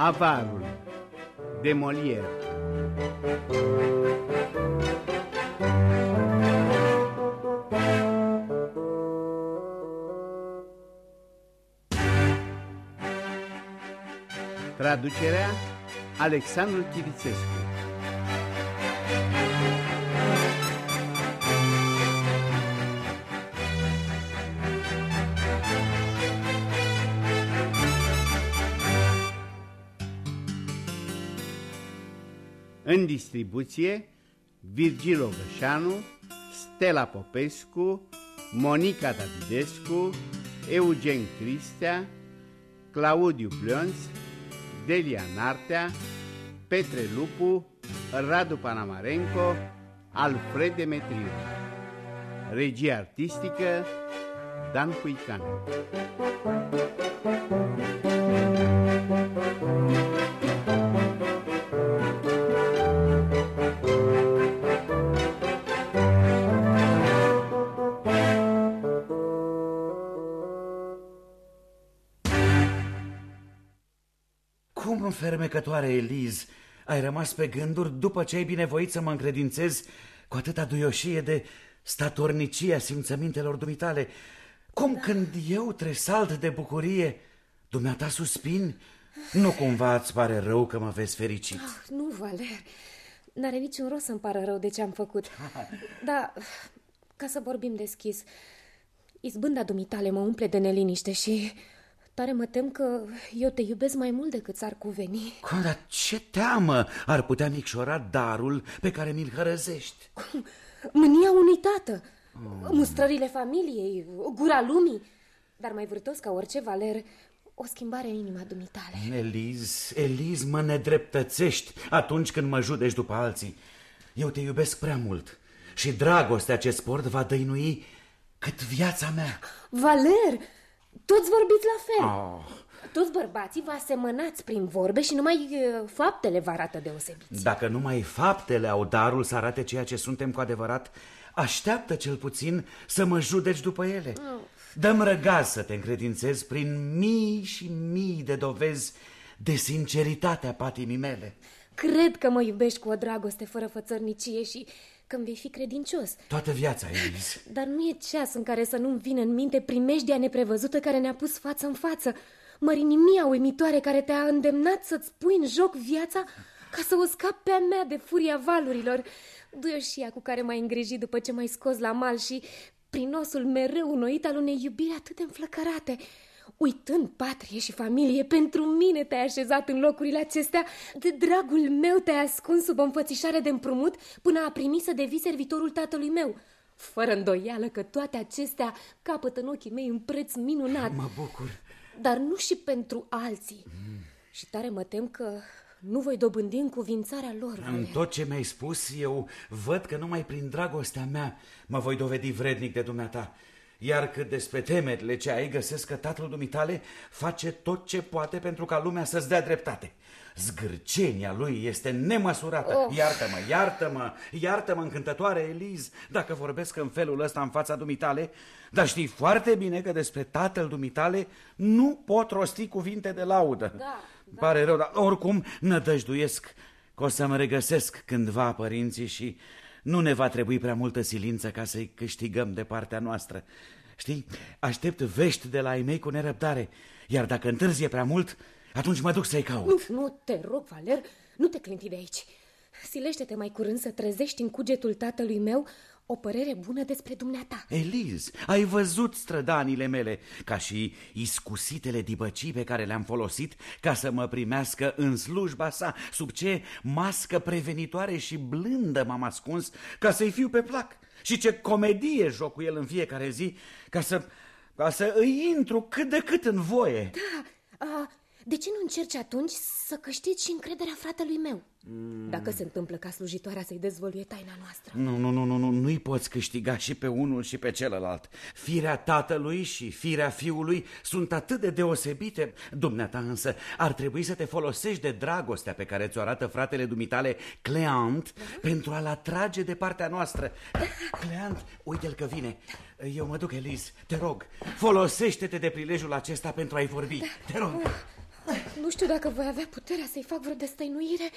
Avarul de Molière Traducerea Alexandru Chirițescu În distribuție Virgil Ogășanu, Stella Popescu, Monica Davidescu, Eugen Cristea, Claudiu Plăns, Delia Nartea, Petre Lupu, Radu Panamarenco, Alfred Demetriu. Regia artistică Dan Puican. Cum, fermecătoare Eliz, ai rămas pe gânduri după ce ai binevoit să mă încredințez cu atâta duioșie de statornicia simțămintelor dumitale? Cum da. când eu tresalt de bucurie, dumneata suspini? Nu cumva îți pare rău că mă vezi fericit? Oh, nu, Valer, n-are niciun rost să-mi pară rău de ce am făcut. Dar, ca să vorbim deschis, izbânda dumitale mă umple de neliniște și Tare mă tem că eu te iubesc mai mult decât s-ar cuveni. Cum, dar ce teamă ar putea micșora darul pe care mi-l hărăzești? Mânia unui tată, oh. mustrările familiei, gura lumii. Dar mai vârtos ca orice, Valer, o schimbare în inima dumitale. Eliz, Eliz, mă nedreptățești atunci când mă judești după alții. Eu te iubesc prea mult și dragostea ce sport va dăinui cât viața mea. Valer, toți vorbiți la fel. Oh. Toți bărbații vă asemănați prin vorbe și numai uh, faptele vă arată deosebiți. Dacă numai faptele au darul să arate ceea ce suntem cu adevărat, așteaptă cel puțin să mă judeci după ele. Oh. Dăm răgaz să te încredințez prin mii și mii de dovezi de sinceritatea patimii mele. Cred că mă iubești cu o dragoste fără fățărnicie și când vei fi credincios. Toată viața, Elis. Dar nu e ceas în care să nu-mi vină în minte primejdia neprevăzută care ne-a pus față în față. Mărinimia uimitoare care te-a îndemnat să-ți pui în joc viața ca să o scapi pe a mea de furia valurilor. Duioșia cu care m-ai îngrijit după ce m-ai scos la mal și prin osul mereu unoit al unei iubiri atât de înflăcărate. Uitând patrie și familie, pentru mine te-ai așezat în locurile acestea, de dragul meu te-ai ascuns sub o înfățișare de împrumut până a primi să devii servitorul tatălui meu. Fără îndoială că toate acestea capătă în ochii mei un preț minunat. Mă bucur. Dar nu și pentru alții. Mm. Și tare mă tem că nu voi dobândi în cuvințarea lor. În tot ce mi-ai spus, eu văd că numai prin dragostea mea mă voi dovedi vrednic de dumneata. Iar cât despre temerile ce ai, găsesc că tatăl dumitale face tot ce poate pentru ca lumea să-ți dea dreptate. Zgârcenia lui este nemăsurată. Oh. Iartă-mă, iartă-mă, iartă-mă, încântătoare Eliz, dacă vorbesc în felul ăsta în fața dumitale, dar știi foarte bine că despre tatăl dumitale nu pot rosti cuvinte de laudă. Da, da. Pare rău, dar oricum nădăjduiesc că o să-mi regăsesc cândva părinții și nu ne va trebui prea multă silință ca să-i câștigăm de partea noastră. Știi, aștept vești de la ei mei cu nerăbdare, iar dacă întârzie prea mult, atunci mă duc să-i caut. Nu, nu te rog, Valer, nu te clinti de aici. Silește-te mai curând să trezești în cugetul tatălui meu o părere bună despre dumneata. Eliz, ai văzut strădanile mele, ca și iscusitele dibăcii pe care le-am folosit ca să mă primească în slujba sa, sub ce mască prevenitoare și blândă m-am ascuns ca să-i fiu pe plac. Și ce comedie joc cu el în fiecare zi ca să, ca să îi intru cât de cât în voie. Da, a, de ce nu încerci atunci să câștigi și încrederea fratelui meu? Mm. Dacă se întâmplă ca slujitoarea să-i dezvăluie taina noastră. Nu, nu, nu, nu, nu, nu-i poți câștiga și pe unul și pe celălalt. Firea tatălui și firea fiului sunt atât de deosebite. Dumneata însă ar trebui să te folosești de dragostea pe care ți-o arată fratele dumitale Cleant da? pentru a-l atrage de partea noastră. Cleant, uite-l că vine. Eu mă duc, Eliz, te rog, folosește-te de prilejul acesta pentru a-i vorbi. Da. Te rog. Nu știu dacă voi avea puterea să-i fac vreo destăinuire.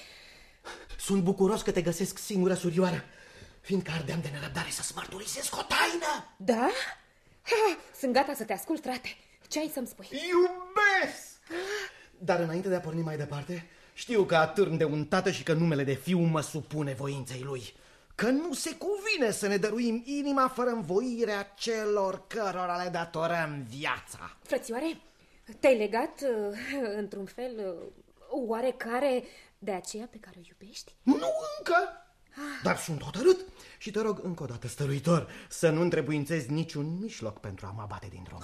Sunt bucuros că te găsesc singură, surioară, fiindcă ardeam de nerăbdare să-ți mărturisesc o taină. Da? Ha, sunt gata să te ascult, frate. Ce ai să-mi spui? Iubesc! Dar înainte de a porni mai departe, știu că atârn de un tată și că numele de fiu mă supune voinței lui. Că nu se cuvine să ne dăruim inima fără învoirea celor cărora le datorăm viața. Frățioare, te-ai legat, uh, într-un fel, uh, oarecare de aceea pe care o iubești? Nu încă, dar sunt hotărât și te rog încă o dată, stăruitor, să nu întrebuințezi niciun mijloc pentru a mă abate din drum.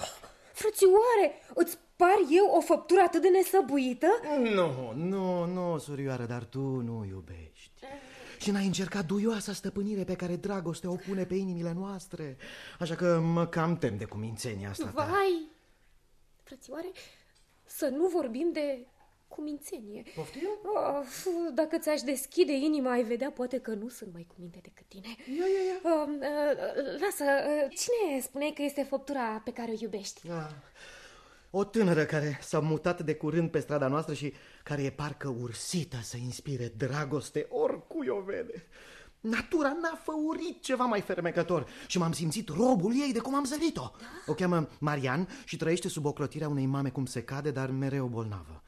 Frățioare, îți par eu o făptură atât de nesăbuită? Nu, nu, nu, surioară, dar tu nu iubești. Și n-ai încercat duioasa stăpânire pe care dragostea o pune pe inimile noastre. Așa că mă cam tem de cumințenia asta ta. Vai! Frățioare, să nu vorbim de cumințenie. Poftim? Of, dacă ți-aș deschide inima, ai vedea poate că nu sunt mai cuminte decât tine. Ia, ia, ia. Uh, uh, lasă, uh, cine spune că este făptura pe care o iubești? Ah, o tânără care s-a mutat de curând pe strada noastră și care e parcă ursită să inspire dragoste oricui o vede. Natura n-a făurit ceva mai fermecător și m-am simțit robul ei de cum am zărit-o. O cheamă Marian și trăiește sub ocrotirea unei mame cum se cade, dar mereu bolnavă.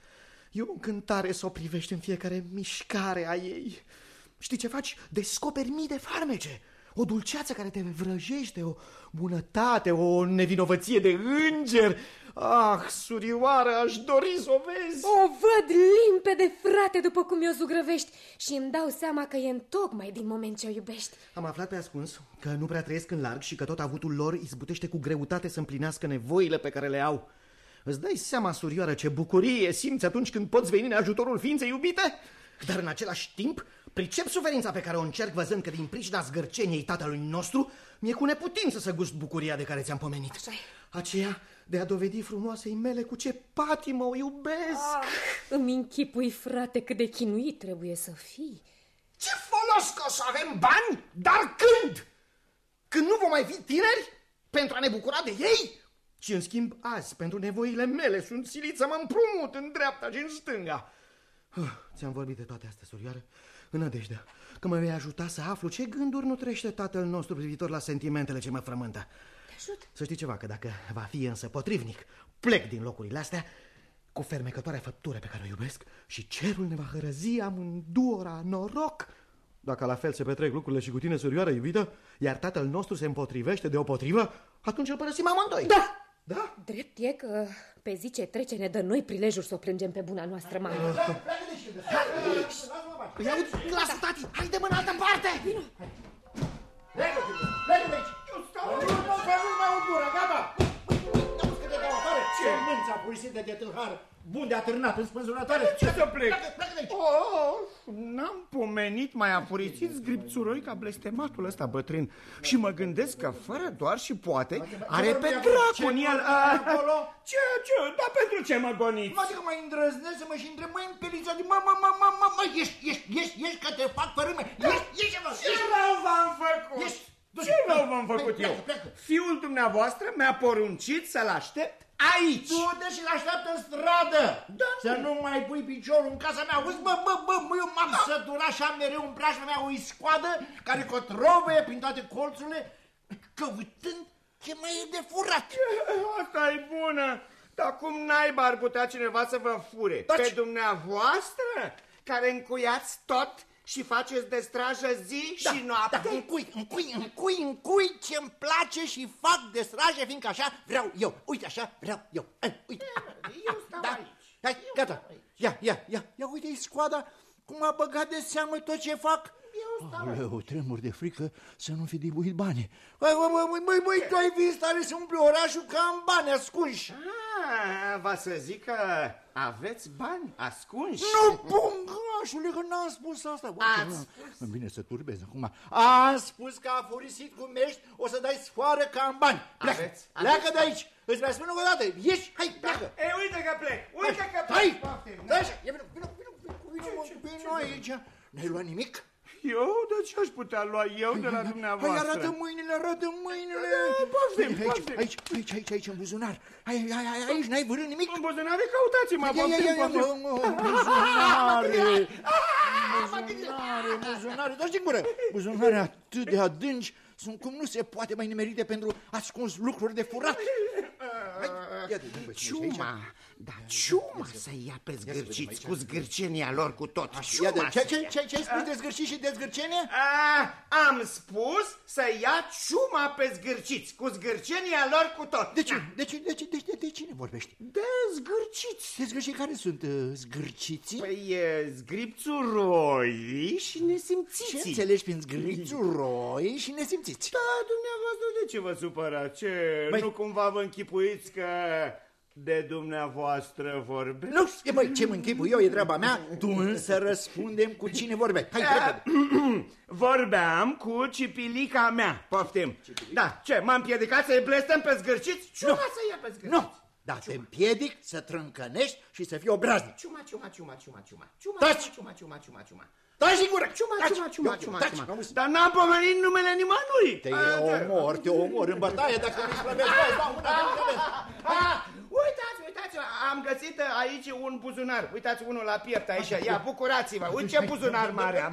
E o încântare să o privești în fiecare mișcare a ei. Știi ce faci? Descoperi mii de farmece. O dulceață care te vrăjește, o bunătate, o nevinovăție de înger. Ah, surioară, aș dori să o vezi. O văd limpede, frate, după cum o zugrăvești și îmi dau seama că e tocmai din moment ce o iubești. Am aflat pe ascuns că nu prea trăiesc în larg și că tot avutul lor izbutește cu greutate să împlinească nevoile pe care le au. Îți dai seama, surioară, ce bucurie simți atunci când poți veni în ajutorul ființei iubite? Dar în același timp, pricep suferința pe care o încerc văzând că din pricina zgârceniei tatălui nostru mi-e cu neputință să gust bucuria de care ți-am pomenit. Așa-i. Aceea de a dovedi frumoasei mele cu ce patimă o iubesc. Ah, îmi închipui, frate, cât de chinuit trebuie să fii. Ce folos că o să avem bani, dar când? Când nu vom mai fi tineri pentru a ne bucura de ei? Și în schimb azi, pentru nevoile mele, sunt silit să mă împrumut în dreapta și în stânga. Uh, Ți-am vorbit de toate astea, surioară, în nădejde că mă vei ajuta să aflu ce gânduri nu trește tatăl nostru privitor la sentimentele ce mă frământă. Te ajut. Să știi ceva, că dacă va fi însă potrivnic, plec din locurile astea cu fermecătoarea făptură pe care o iubesc și cerul ne va hărăzi amândurora noroc. Dacă la fel se petrec lucrurile și cu tine, surioară iubită, iar tatăl nostru se împotrivește de o potrivă, atunci îl părăsim amândoi. Da! Da? Drept e că pe zi ce trece ne dă noi prilejul să o plângem pe buna noastră mamă. Îi aud glasul tati, haide-mă în altă parte! Plecă de aici! Eu stau Nu, nu, să nu mai aud gura, gata! Auzi cât de dăunătoare! Ce mânța purisită de tâlhar! Bun de atârnat în spânzurătoare! Ce să plec? Pleacă, pleacă de aici! Oh, n-am pomenit mai apurițit zgripțuroi ca blestematul ăsta bătrân Și mă gândesc că fără doar și poate are pe dracu în el a... acolo? Ce, ce, dar pentru ce mă goniți? Mă adică mai îndrăznesc să mă și întreb, măi, împelița de mă, mă, mă, mă, mă, mă, ieși, ieși, ieși, ieși, că te fac fărâme, ieși, ieși, mă, Ce ieși, rău v-am făcut? ieși, du-te. Ce rău v-am făcut Pleacă, eu? pleacă. Fiul dumneavoastră mi-a poruncit să-l aștept aici Du-te și l-așteaptă în stradă! Da. Să nu mai pui piciorul în casa mea. Auzi, bă, bă, bă, mă, eu m-am săturat și am mereu în preajma mea o iscoadă care cotrovăie prin toate colțurile, căutând ce mai e de furat. Asta e bună Dar cum naiba ar putea cineva să vă fure? Dar Pe ce- dumneavoastră care încuiați tot și faceți de strajă zi și noapte? Da, încui, încui, încui, încui ce-mi place și fac de strajă, fiindcă așa vreau eu. Uite, așa vreau eu. Ai, uite. Eu stau Da, aici. hai, gata. Ia, ia, ia, ia uite scoada cum a băgat de seamă tot ce fac. Aoleu, tremur de frică să nu fi dibuit bani. Măi, măi, măi, măi, măi, măi, tu ai vist stare să umple orașul ca în bani ascunși. Ah, va să zic că aveți bani ascunși? Nu, pungașule, că n-am spus asta. Bă, Ați nu. Îmi vine să turbez acum. Am spus că a furisit cum ești, o să dai sfoară ca în bani. Pleacă, Aveți, pleacă de aici. Îți mai spun încă o dată. Ieși, hai, pleacă. E, uite că plec, uite că plec. Hai, stai așa, ia vino, vino, vino, vino, vino, vino, vino aici. N-ai luat nimic? Eu? De ce aș putea lua eu de la Hai, dumneavoastră? arată mâinile, arată mâinile. poftim, aici, poftim. aici, aici, aici, aici, în buzunar. Hai, hai, hai, aici, n-ai vârât nimic. În buzunare căutați-mă, Ia, ia, poftim, ia, ia, poftim. mă, mă, buzunare, buzunare, buzunare, dați din gură. Buzunare atât de adânci sunt cum nu se poate mai nimerite pentru ascuns lucruri de furat. Hai, ia te duc, băi, aici, aici. Ciuma, da, ciuma să ia pe zgârciți cu zgârcenia lor cu tot. Ia Ciuma de, ce, să ce, ia. ce, ce ai spus de zgârcit și de zgârcenie? A, am spus să ia ciuma pe zgârciți, cu zgârcenia lor cu tot. De ce, de ce, de ce, de, de, de cine vorbești? De zgârciți. De zgârcit care sunt uh, zgârciții? Păi e zgripțuroi și Ce nesimțiții. înțelegi prin zgârciuroi și nesimțiți? Da, dumneavoastră, de ce vă supărați? Ce, Băi- nu cumva vă închipuiți că de dumneavoastră vorbesc? Nu, e, băi, ce mă închipu eu, e treaba mea, tu însă răspundem cu cine vorbești. Hai, repede. Vorbeam cu cipilica mea, poftim. Da, ce, m-am piedicat să-i blestem pe zgârciți? Ciuma să ia pe zgârciți. Nu, dar te împiedic să trâncănești și să fii obraznic. Ciuma, ciuma, ciuma, ciuma, ciuma. Ciuma, Taci! ciuma, ciuma, ciuma, ciuma. Taci din gură! Ciuma, Taci! ciuma, ciuma, Eu- ciuma, taci, ciuma. auzi? Dar n-am pomenit numele nimănui. Te omor, te omor în bătaie dacă nu slăbești. Hai, dau una, dau una. Ah, uitați, uitați, am găsit aici un buzunar. Uitați unul la piept aici. Ia, bucurați-vă. Uite ce buzunar mare am.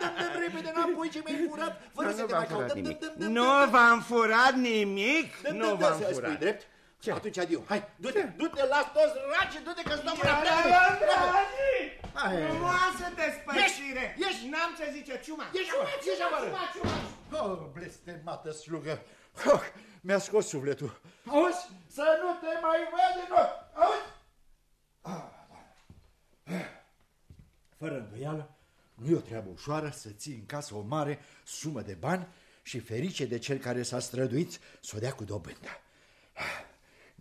Dăm, dăm, repede înapoi ce mi-ai furat, fără să Nu te v-am mai caut. furat Dăm, nimic. dăm, dăm, dăm, Nu v-am furat nimic. dăm, Nu dăm, v-am dăm, să spui furat. Drept? Ce? Atunci adio. Hai, du-te, du-te, las toți raci, du-te că-ți dau mâna. Hai. Frumoasă despășire. Ieși, ieși. N-am ce zice ciuma. Ieși afară, ieși afară. Ciuma, ciuma. Oh, blestemată slugă. Oh, mi-a scos sufletul. Auzi? Să nu te mai văd din nou. Auzi? Fără îndoială, nu e o treabă ușoară să ții în casă o mare sumă de bani și ferice de cel care s-a străduit să o dea cu dobândă.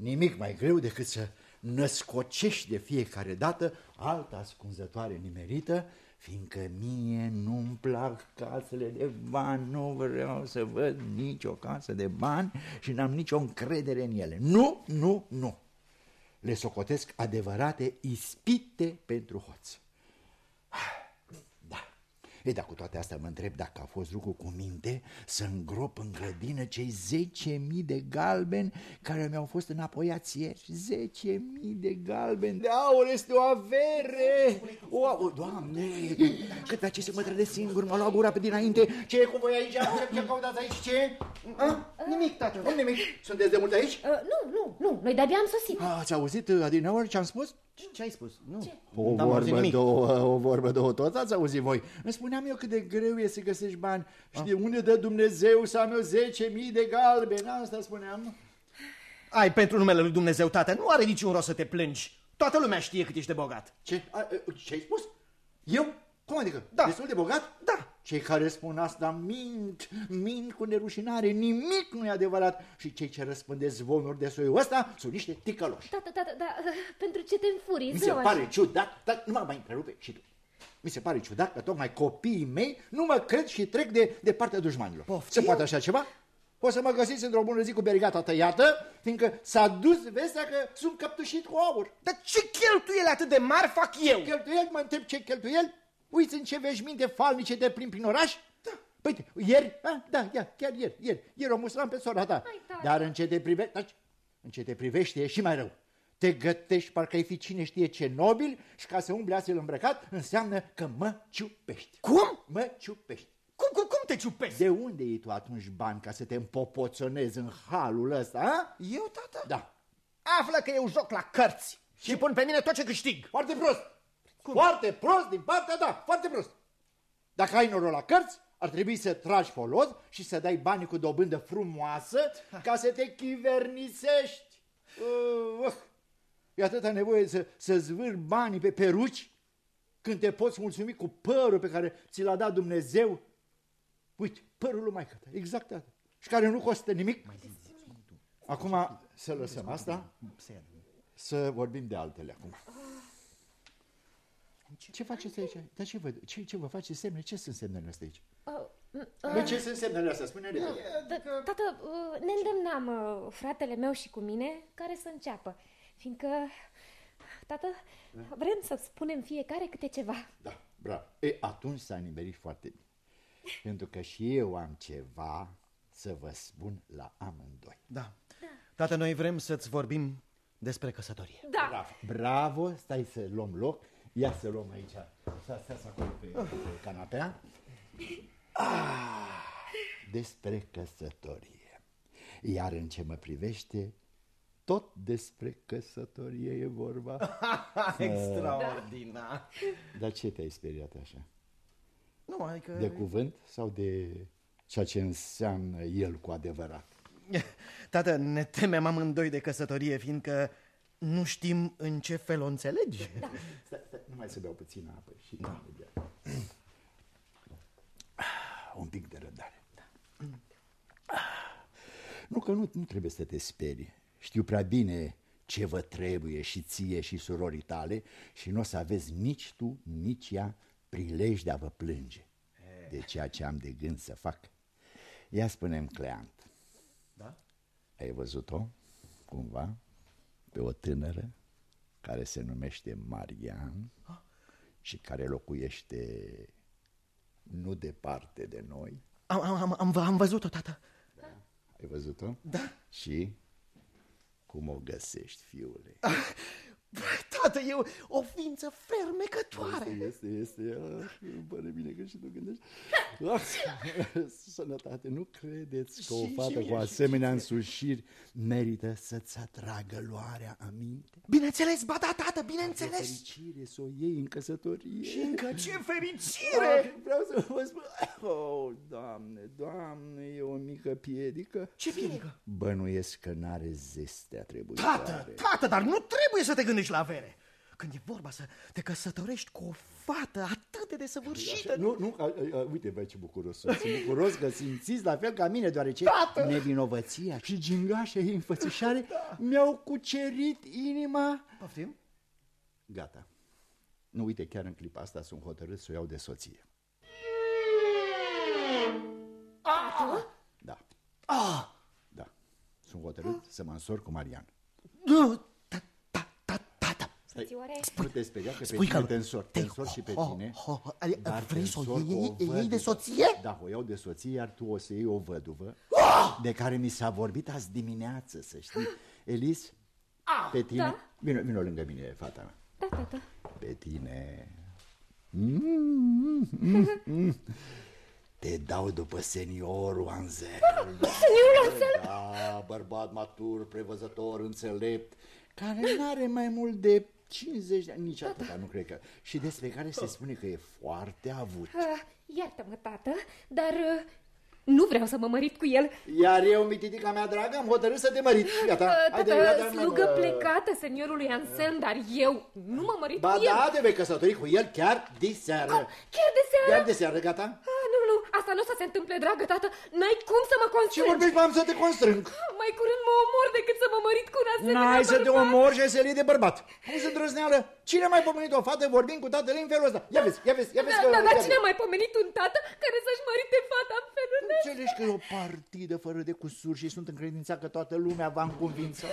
Nimic mai greu decât să născocești de fiecare dată altă ascunzătoare nimerită, fiindcă mie nu-mi plac casele de bani, nu vreau să văd nicio casă de bani și n-am nicio încredere în ele. Nu, nu, nu. Le socotesc adevărate ispite pentru hoț. Da. E, dar cu toate astea mă întreb dacă a fost lucru cu minte să îngrop în grădină cei 10.000 de galbeni care mi-au fost înapoiați ieri. 10.000 de galbeni de aur este o avere! O, o, doamne, cât pe ce să mă trădesc singur, mă lua gura pe dinainte. Ce e cu voi aici? Ce, ce căutați aici? Ce? A? Nimic, tată. Nu nimic. Sunteți de mult aici? Uh, nu, nu, nu, noi de-abia am sosit. A, Ați auzit, Adineori, ce am spus? Ce ai spus? Nu. O N-am auzit vorbă, nimic. două, o vorbă, două, tot ați auzit voi. Îmi spuneam eu cât de greu e să găsești bani și de unde dă Dumnezeu să am eu 10.000 de galbeni, asta spuneam. Ai, pentru numele lui Dumnezeu, tată, nu are niciun rost să te plângi. Toată lumea știe cât ești de bogat. Ce, a, a, ce ai spus? Eu? Cum adică? Da. Destul de bogat? Da. Cei care spun asta mint, mint cu nerușinare, nimic nu e adevărat. Și cei ce răspândesc zvonuri de soiul ăsta sunt niște ticăloși. Tată, tată, da, uh, pentru ce te înfurii? Mi se zău, așa? pare ciudat, dar nu mă mai întrerupe și tu. Mi se pare ciudat că tocmai copiii mei nu mă cred și trec de, de partea dușmanilor. Poftim? Se poate așa ceva? O să mă găsiți într-o bună zi cu berigata tăiată, fiindcă s-a dus vestea că sunt căptușit cu aur. Dar ce cheltuieli atât de mari fac eu? Cheltuieli, mă întreb ce cheltuieli? Uiți în ce veșminte falnice de prin prin oraș? Da. Păi, ieri, a, da, ia, chiar ieri, ieri, ieri o mustram pe sora ta. Hai, tată. Dar în ce te privește, taci, în ce te privește e și mai rău. Te gătești parcă ai fi cine știe ce nobil și ca să umbli astfel îmbrăcat înseamnă că mă ciupești. Cum? Mă ciupești. Cum, cum, cum te ciupezi? De unde iei tu atunci bani ca să te împopoțonezi în halul ăsta, a? Eu, tată? Da. Află că eu joc la cărți și pun pe mine tot ce câștig. Foarte prost. Foarte prost din partea ta, foarte prost. Dacă ai noroc la cărți, ar trebui să tragi folos și să dai banii cu dobândă frumoasă ca să te chivernisești. Uh, uh. E atâta nevoie să, să zvâr banii pe peruci când te poți mulțumi cu părul pe care ți l-a dat Dumnezeu. Uite, părul lui maică exact atât. Și care nu costă nimic. Acum să lăsăm asta, să vorbim de altele acum. Ce faceți aici? Dar ce vă, ce, ce vă face semne? Ce sunt semnele astea aici? Uh, mm, uh, Bă, ce sunt semnele astea? Spune repede. da, Tată, uh, ne îndemnam uh, fratele meu și cu mine care să înceapă, fiindcă, tată, vrem să spunem fiecare câte ceva. Da, bravo. E, atunci s-a nimerit foarte bine. pentru că și eu am ceva să vă spun la amândoi. Da. Tată, noi vrem să-ți vorbim despre căsătorie. Da. Bravo, bravo, stai să luăm loc. Ia să luăm aici. Să stați acolo pe, pe canapea. Ah, despre căsătorie. Iar în ce mă privește, tot despre căsătorie e vorba. Extraordinar. Dar ce te-ai speriat așa? Nu, adică... De cuvânt sau de ceea ce înseamnă el cu adevărat? Tată, ne temem amândoi de căsătorie, fiindcă nu știm în ce fel o înțelegi. Da. Stai, stai, numai să beau puțină apă și da. Un pic de răbdare. Nu că nu, nu trebuie să te sperii. Știu prea bine ce vă trebuie și ție și surorii tale și nu o să aveți nici tu, nici ea prilej de a vă plânge de ceea ce am de gând să fac. Ia spune Cleant. Da? Ai văzut-o, cumva, pe o tânără care se numește Marian și care locuiește nu departe de noi? Am, am, am, am văzut-o, tată. Ai văzut-o? Da. Și cum o găsești, fiule? Tată, e o, o ființă fermecătoare. Este, este, este. Ah, îmi pare bine că și tu gândești. Ah, sănătate, nu credeți că o Și- fată și- cu asemenea însușiri merită să-ți atragă luarea aminte? Bineînțeles, ba da, tată, bineînțeles. Fericire să o iei în căsătorie. Și încă ce Ah, fericire! Vreau să vă spun... Oh, doamne, doamne, e o mică piedică. Ce piedică? Bănuiesc că n-are zestea trebuie. Tată, tată, dar nu trebuie să te gândești la avere. Când e vorba să te căsătorești cu o fată atât de desăvârșită... Nu, nu, a, a, a, uite, bă, ce bucuros sunt. Sunt bucuros că simțiți la fel ca mine, deoarece Tată! nevinovăția și gingașa ei înfățișare mi-au cucerit inima. Poftim? Gata. Nu, uite, chiar în clipa asta sunt hotărât să o iau de soție. Da, Ah, da. Sunt hotărât să mă însor cu Marian. Nu, ta- ta- ta- tată. Știți oare? Nu te speria că pe Spui tine că- te însor, te te- însor și pe ho- tine. ho- ho- adică dar vrei te să o însor iei- cu iei- iei de văduvă. soție? Da, o iau de soție, iar tu o să iei o văduvă, de care mi s-a vorbit azi dimineață, să știi. Elis, pe tine, da. vino, vino lângă mine, fata mea. Da, tată. Pe tine. Mm, mm, mm. Te dau după seniorul Anzel. Seniorul Anzel? Da, bărbat matur, prevăzător, înțelept, care nu are mai mult de 50 de ani, nici atâta, nu cred că. Și despre care se spune că e foarte avut. Uh, Iartă-mă, tată, dar uh, nu vreau să mă mărit cu el. Iar eu, mititica mea dragă, am hotărât să te mărit. Gata, Uh, haide, tată, gata, slugă mă- plecată seniorului Anselm, dar eu nu m-am mărit Ba cu el. da, te vei căsători cu el chiar diseară. Chiar de seară? Chiar de seară, gata? Ah, nu, nu, asta nu o să se întâmple, dragă tată. N-ai cum să mă Ce constrângi. vorbești, am să te constrâng? Mai curând mă omor decât să mă mărit cu un asemenea N-ai să te bărbat. omori și să de bărbat. Cum se drăzneală? Cine a mai pomenit o fată vorbind cu tatăl ei în felul ăsta? Ia vezi, ia vezi, ia vezi Da, că... da, dar ia cine a vezi. mai pomenit un tată care să-și mărite fata în felul ăsta? Înțelegi că e o partidă fără de cusuri și sunt încredințat că toată lumea va înconvința.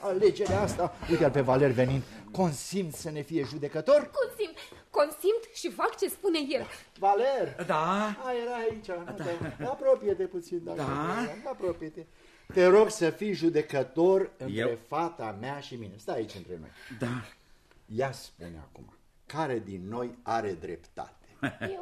Alegerea asta, uite-l pe Valer venind, consimt să ne fie judecător? Consimt, consimt și fac ce spune el. Valer! Da, A, era aici. Da. Apropie-te puțin, dacă Da. vrei. Apropie-te. Te rog să fii judecător între Eu? fata mea și mine. Stai aici între noi. da. Ia spune acum, care din noi are dreptate? Eu.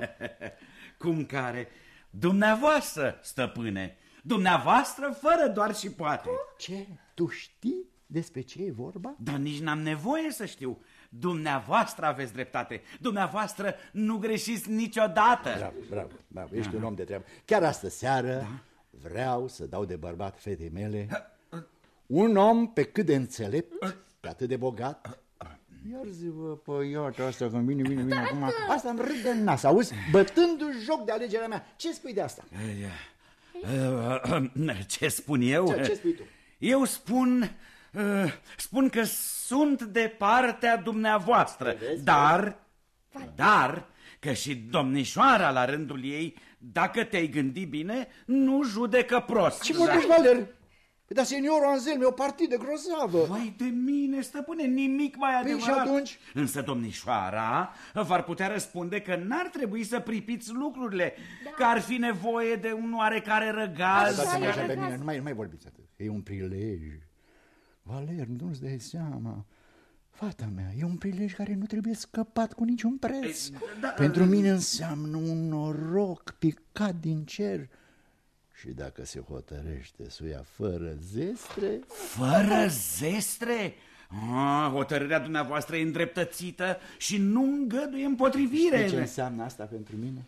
Cum care? Dumneavoastră, stăpâne. Dumneavoastră fără doar și poate. Ce? Tu știi despre ce e vorba? Dar nici n-am nevoie să știu. Dumneavoastră aveți dreptate. Dumneavoastră nu greșiți niciodată. Bravo, bravo, bravo, ești un om de treabă. Chiar astă seară vreau să dau de bărbat fetei mele un om pe cât de înțelept, pe atât de bogat. Iar zi-vă, păi iată asta că vine, vine, vine acum. Asta îmi râd de nas, auzi? Bătându-și joc de alegerea mea. Ce spui de asta? Ce spun eu? Ce- ce spui tu? Eu spun... uh, Spun că sunt de partea dumneavoastră, Vezi, dar, dar, că și domnișoara la rândul ei, dacă te-ai gândit bine, nu judecă prost. Ce vorbești, Valer? Păi, dar seniorul Anselm e o partidă grozavă. Vai de mine, stăpâne, nimic mai Păi, adevărat. și atunci? Însă domnișoara v-ar putea răspunde că n-ar trebui să pripiți lucrurile, da. că ar fi nevoie de un oarecare răgaz. Așa Dați-mă e, așa pe răgaz. mine, nu mai, nu mai vorbiți atât. E un prilej. Valer, nu-ți dai seama. Fata mea, e un prilej care nu trebuie scăpat cu niciun preț. da, Pentru mine înseamnă un noroc picat din cer. Și dacă se hotărăște să o ia fără zestre, Fără zestre? Ah, hotărârea dumneavoastră e îndreptățită și nu îngăduie împotrivire. știi ce înseamnă asta pentru mine?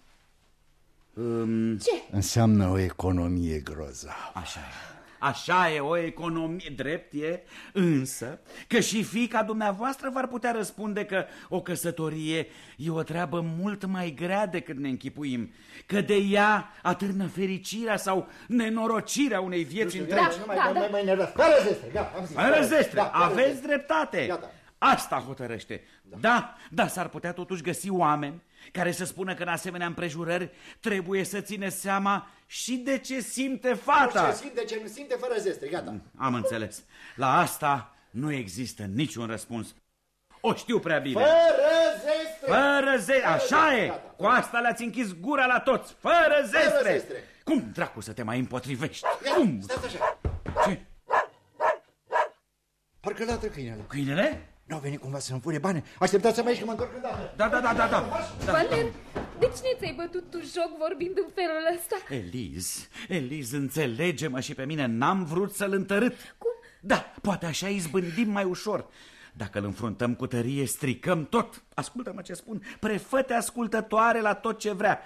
Um, Înseamnă o economie grozavă. Așa e. Așa e, o economie drept e, însă că și fica dumneavoastră v-ar putea răspunde că o căsătorie e o treabă mult mai grea decât ne închipuim, că de ea atârnă fericirea sau nenorocirea unei vieți întregi. nu mai, da, mai, da. mai, mai nervos. Fără zestre, gata, am zis. Fără zestre, Da, fără aveți zestre. dreptate. Gata. Asta hotărăște. Da, da, s-ar putea totuși găsi oameni care să spună că în asemenea împrejurări trebuie să ține seama și de ce simte fata. Ce simte, ce nu simte, fără zestre, gata. Am înțeles. La asta nu există niciun răspuns. O știu prea bine. Fără zestre! Fără zestre, așa e. Gata. Cu asta le-ați închis gura la toți. Fără zestre. zestre. Cum dracu să te mai împotrivești? Ia, Cum? Stați așa. Ce? Parcă latră câinele. Câinele? Nu au venit cumva să-mi fure bani. Așteptați-mă aici că mă întorc îndată. Da, da, da, da, da. da. Valer, de cine ți-ai bătut tu joc vorbind în felul ăsta? Eliz, Eliz, înțelege-mă și pe mine, n-am vrut să-l întărât. Cum? Da, poate așa izbândim mai ușor. Dacă îl înfruntăm cu tărie, stricăm tot. Ascultă-mă ce spun, prefăte ascultătoare la tot ce vrea.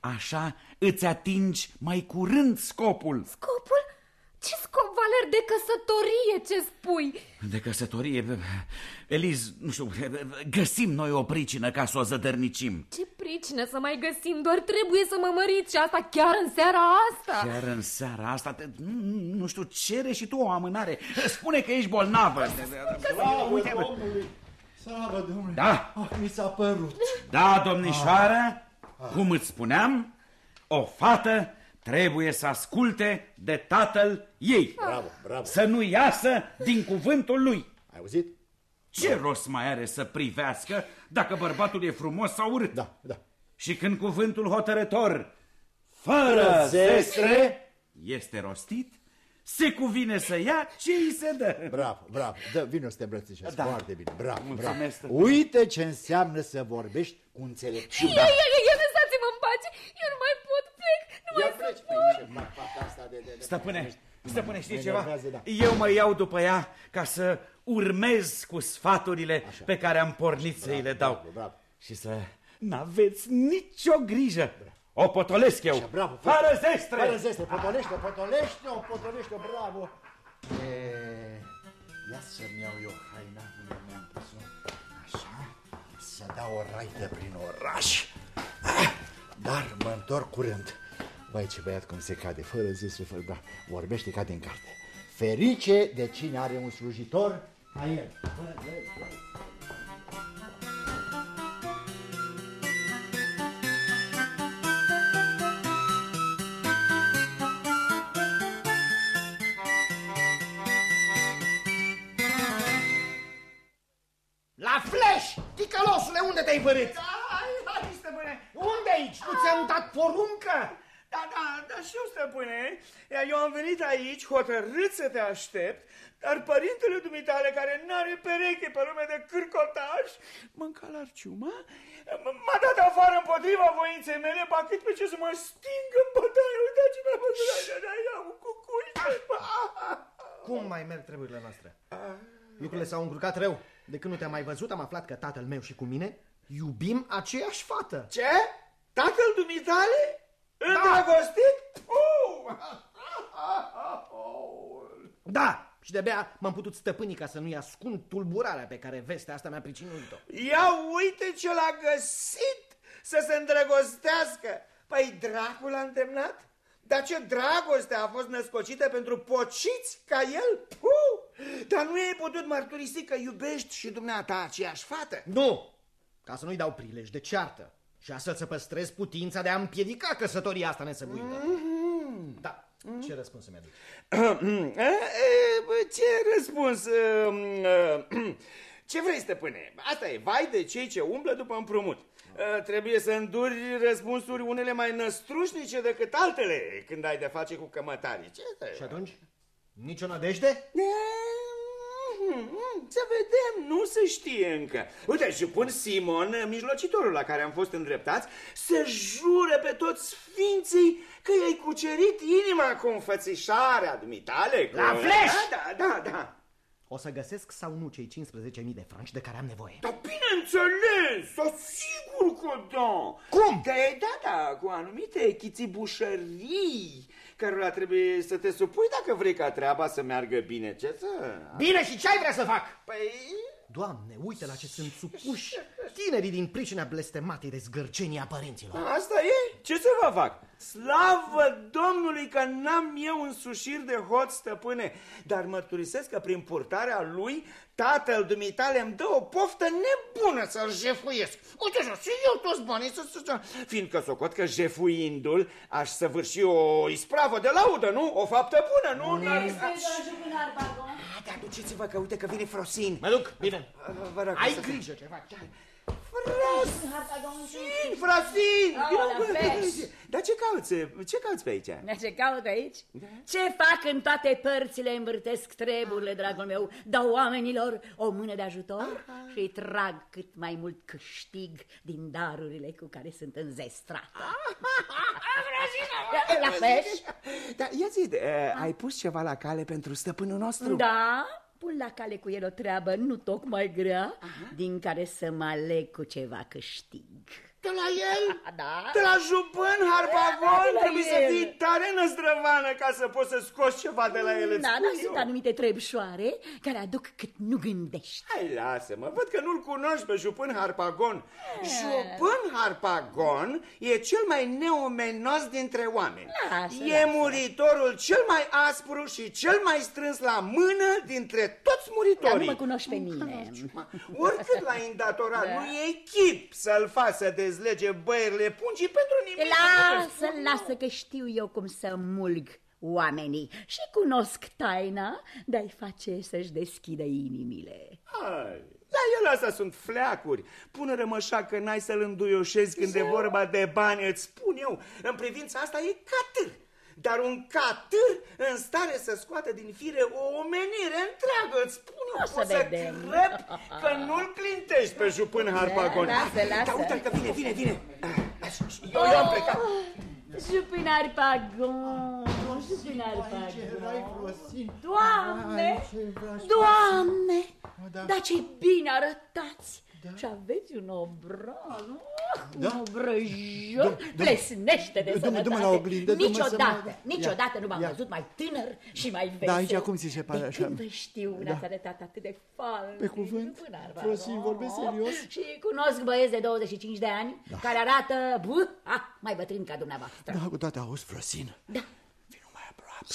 Așa îți atingi mai curând scopul. Scopul? Ce scop, Valer, de căsătorie, ce spui? De căsătorie, Eliz, nu știu, găsim noi o pricină ca să o zădărnicim. Ce pricină să mai găsim, doar trebuie să mă măriți și asta chiar în seara asta. Chiar în seara asta, te, nu, nu știu, cere și tu o amânare. Spune că ești bolnavă. Uite, Domnului! Slavă Domnului! Da. Ah, mi s-a părut. Da, domnișoară, cum îți spuneam, o fată trebuie să asculte de tatăl ei. Bravo, bravo. Să nu iasă din cuvântul lui. Ai auzit? Ce rost mai are să privească dacă bărbatul e frumos sau urât? Da, da. Și când cuvântul hotărător, fără zestre, este rostit, se cuvine să ia ce îi se dă. Bravo, bravo. Dă, vino să te îmbrățișezi. Da. Foarte bine. Bravo, Mulțumesc. bravo. Uite ce înseamnă să vorbești cu înțelepciune. Ia, ia, ia, ia, lăsați-mă în pace, eu nu mai pot, plec, nu mai Ia sunt. pleci. Păi, ce fac fata asta de... de, de Stăpâne, stăpâne, știi Mă ceva? enervează, da. Eu mă iau după ea ca să urmez cu sfaturile pe care am pornit să îi le dau. bravo, bravo. Și să n-aveți nicio grijă. O potolesc eu. Așa, bravo. Fără zestre. Fără zestre. Potolește-o, potolește-o, potolește-o, bravo. E, ia să-mi iau eu haina unde mi-am pus-o. Așa. Să dau o raită prin oraș. Ah, Dar mă întorc curând. Băi, ce băiat cum se cade, fără zestre, fără... Da, vorbește ca din carte. Ferice de cine are un slujitor a el. Fără zestre. La flash! Ticălosule, unde te-ai părât? Hai, hai, stăpâne! Unde aici? Nu ți-am dat poruncă? Da, da, da, știu, stăpâne. Iar eu am venit aici hotărât să te aștept, dar părintele dumitale, care n-are pereche pe lume de cârcotaș, mânca la ciuma, m-a dat afară împotriva voinței mele, ba cât pe ce să mă sting în bătaie. Uitați ce mi-a făcut așa, da, ia un cucui. Cum mai merg treburile noastre? Lucrurile s-au încurcat rău. De când nu te-am mai văzut, am aflat că tatăl meu și cu mine iubim aceeași fată. Ce? Tatăl dumitale? Îndrăgostit? Uh! Da! Și de-abia m-am putut stăpâni ca să nu-i ascund tulburarea pe care vestea asta mi-a pricinuit-o. Ia uite ce l-a găsit să se îndrăgostească. Păi dracul a îndemnat? Dar ce dragoste a fost născocită pentru pociți ca el? Puh! Dar nu ai putut mărturisi că iubești și dumneata aceeași fată? Nu! Ca să nu-i dau prilej de ceartă și astfel să păstrez putința de a împiedica căsătoria asta nesăbuită. Mhm. Da, Ce răspuns mi-aduci? Ce răspuns? Ce vrei, stăpâne? Asta e, vai de cei ce umblă după împrumut. Trebuie să înduri răspunsuri unele mai năstrușnice decât altele când ai de face cu cămătarii. Ce Și atunci? Nicio nădejde? Să vedem, nu se știe încă. Uite, și pun Simon, mijlocitorul la care am fost îndreptați, să jure pe toți sfinții că i-ai cucerit inima cu înfățișarea dumitale. Cu... La fleș! Da, da, da. O să găsesc sau nu cei 15.000 de franci de care am nevoie? Da, bineînțeles, să sigur că da. Cum? Da, da, da, cu anumite chițibușării cărora trebuie să te supui dacă vrei ca treaba să meargă bine. Ce să... Bine, și ce ai vrea să fac? Păi... Doamne, uite la ce sunt supuși tinerii din pricina blestematei de zgârcenii a părinților. Asta e? Ce să vă fac? Slavă Domnului că n-am eu însușiri de hot, stăpâne, dar mărturisesc că prin purtarea lui, tatăl dumitale îmi dă o poftă nebună să-l jefuiesc. Uite așa, și eu toți banii să... să fiindcă socot că jefuindu-l aș săvârși o ispravă de laudă, nu? O faptă bună, nu? Da, duceți-vă că uite că vine Frosin. Mă duc, bine. Vă rog, Ai să- grijă ce faci. Frosin, Frosin! Aolea, Vino, bă, pești. Dar ce cauți? Ce cauți pe aici? Ce caut aici? Ce fac în toate părțile, învârtesc treburile, dragul meu, dau oamenilor o mână de ajutor și îi trag cât mai mult câștig din darurile cu care sunt înzestrată. La fel? Da, ia zi, eh, ai pus ceva la cale pentru stăpânul nostru? Da, pun la cale cu el o treabă nu tocmai grea, din care să mă aleg cu ceva câștig. De la el? Da? De la jupân, Da, harpagon? de la Trebuie să el. fii tare năzdrăvană ca să poți să scoți ceva de la el, îți Da, spun dar eu. sunt anumite trebșoare care aduc cât nu gândești. Hai, lasă-mă, văd că nu-l cunoști pe jupân harpagon. Jupân harpagon e cel mai neomenos dintre oameni. Lasă, e lasă. muritorul cel mai aspru și cel mai strâns la mână dintre toți muritorii. Dar nu mă cunoști pe mine. Oricât l-ai îndatorat, Da. nu e chip să-l faci să dezlege băierile pungii pentru nimic. Lasă, lasă că știu eu cum să mulg oamenii și cunosc taina de a-i face să-și deschidă inimile. Hai, la el astea sunt fleacuri. Pune rămășa că n-ai să-l înduioșezi când e vorba de bani, îți spun eu. În privința asta e catâr. Dar un catâr în stare să scoată din fire o omenire întreagă, îți spun eu, O să poți să vedem. crep că nu-l clintești pe jupân harpagon. lasă, lasă. Da, uite că vine, vine, vine. Eu, eu am plecat. Jupinar Pagon, Jupinar Pagon. Doamne, Doamne, dar ce bine arătați! Și aveți un obraz, un obrăjor, plesnește de Du-mă- du-mă la sănătate. oglindă, du-mă să mă- Niciodată, niciodată Ia, nu m-am ia. văzut mai tânăr și mai vesel. Da, aici cum ți se pare de așa? când vă știu, n-ați arătat atât de falnic. Pe cuvânt? Jupinar Frosin, Pagon. vorbesc serios? Și cunosc băieți de 25 de ani care arată, bă, ah, mai bătrân ca dumneavoastră. Da, cu toate auzi, Frosin. Da. Vino mai aproape.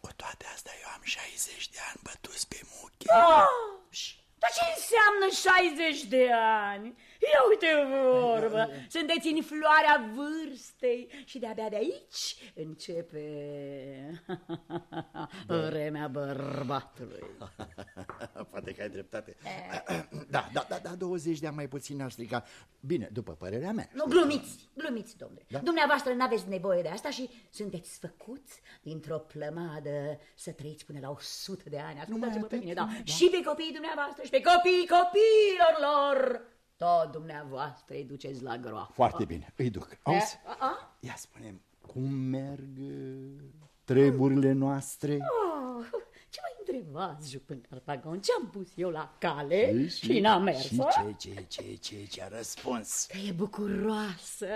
Cu toate astea eu am 60 de ani bătuți pe muche. Ah! Dar ce înseamnă 60 de ani? Ia uite vorbă, sunteți în floarea vârstei și de-abia de aici începe vremea bărbatului. Poate că ai dreptate. Da, da, da, da, 20 de ani mai puțin ar strica. Bine, după părerea mea. Nu, glumiți, glumiți, domnule. Da? Dumneavoastră n-aveți nevoie de asta și sunteți făcuți dintr-o plămadă să trăiți până la 100 de ani. Ascultați-mă pe atât? mine, da. Și pe copiii dumneavoastră și pe copiii copiilor lor. Tot dumneavoastră îi duceți la groapă. Foarte bine, îi duc. Auzi? A, a? Ia spune cum merg uh, treburile noastre? Oh, ce mai întrebați, jupân Arpagon? Ce-am pus eu la cale și, n-am mers? Și a? ce, ce, ce, ce, ce a răspuns? Că e bucuroasă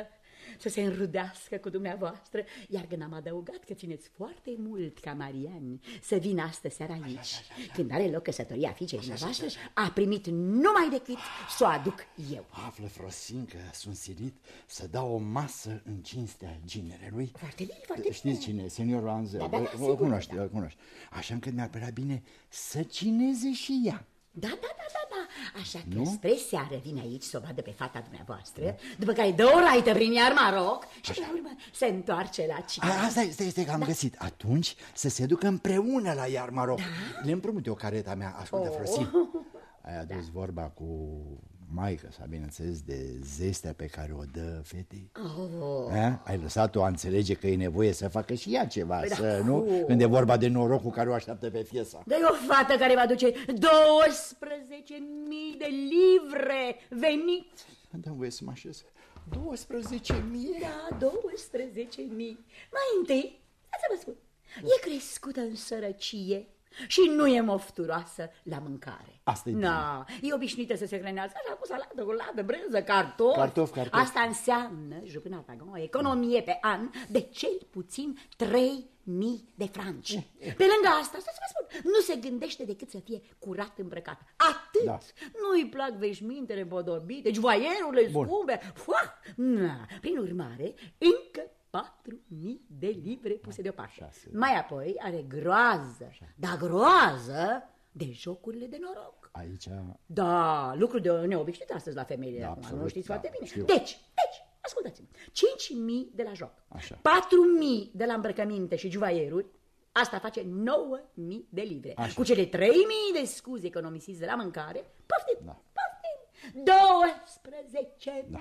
să se înrudească cu dumneavoastră, iar când am adăugat că țineți foarte mult ca Mariani să vină astă seara aici, când are loc căsătoria fiicei dumneavoastră, a primit numai decât să o aduc eu. Află, Frosin, că sunt silit să dau o masă în cinstea ginerelui. Foarte bine, foarte Știți bine. cine? Seniorul Anzel. Da, da, da, o sigur, cunoști, da. o cunoști. Așa încât mi-ar părea bine să cineze și ea. Da, da, da, da, da. Așa că nu? spre seară vine aici să o vadă pe fata dumneavoastră, după care dă o raită prin iar Maroc și Așa. la urmă se întoarce la cine. Asta este, este că am da. găsit. Atunci să se ducă împreună la iar Maroc. Da? Le împrumut eu careta mea, ascultă, oh. Frosin. Ai adus da. vorba cu maică sa, bineînțeles, de zestea pe care o dă fetei? Oh. A? Ai lăsat-o a înțelege că e nevoie să facă și ea ceva, păi să, da, nu? Oh. Când e vorba de norocul care o așteaptă pe fiesa. Dar e o fată care va duce 12.000 de livre venit. Da, voie să mă așez. 12.000? Da, 12.000. Mai întâi, să vă spun, e crescută în sărăcie și nu e mofturoasă la mâncare. Asta e Na, e obișnuită să se hrănească așa cu salată, cu ladă, brânză, cartofi. Cartof, cartof. Asta înseamnă, jupâna o economie pe an de cel puțin 3 mii de franci. Eh, eh. Pe lângă asta, să vă spun, nu se gândește decât să fie curat îmbrăcat. Atât. Da. Nu-i plac veșmintele bodobite, deci vaierurile scumpe. Fua! Na. Prin urmare, încă 4.000 de livre puse deoparte. Mai apoi are groază, dar groază de jocurile de noroc. Aici... Da, lucru de neobișnuit astăzi la femeile da, acum, nu știți da, foarte bine. Știu. Deci, deci, ascultați-mă, 5.000 de la joc, 4.000 de la îmbrăcăminte și juvaieruri, Asta face 9.000 de livre. Așa. Cu cele 3.000 de scuze economisiți de la mâncare, poftim, da. poftim, 12.000 da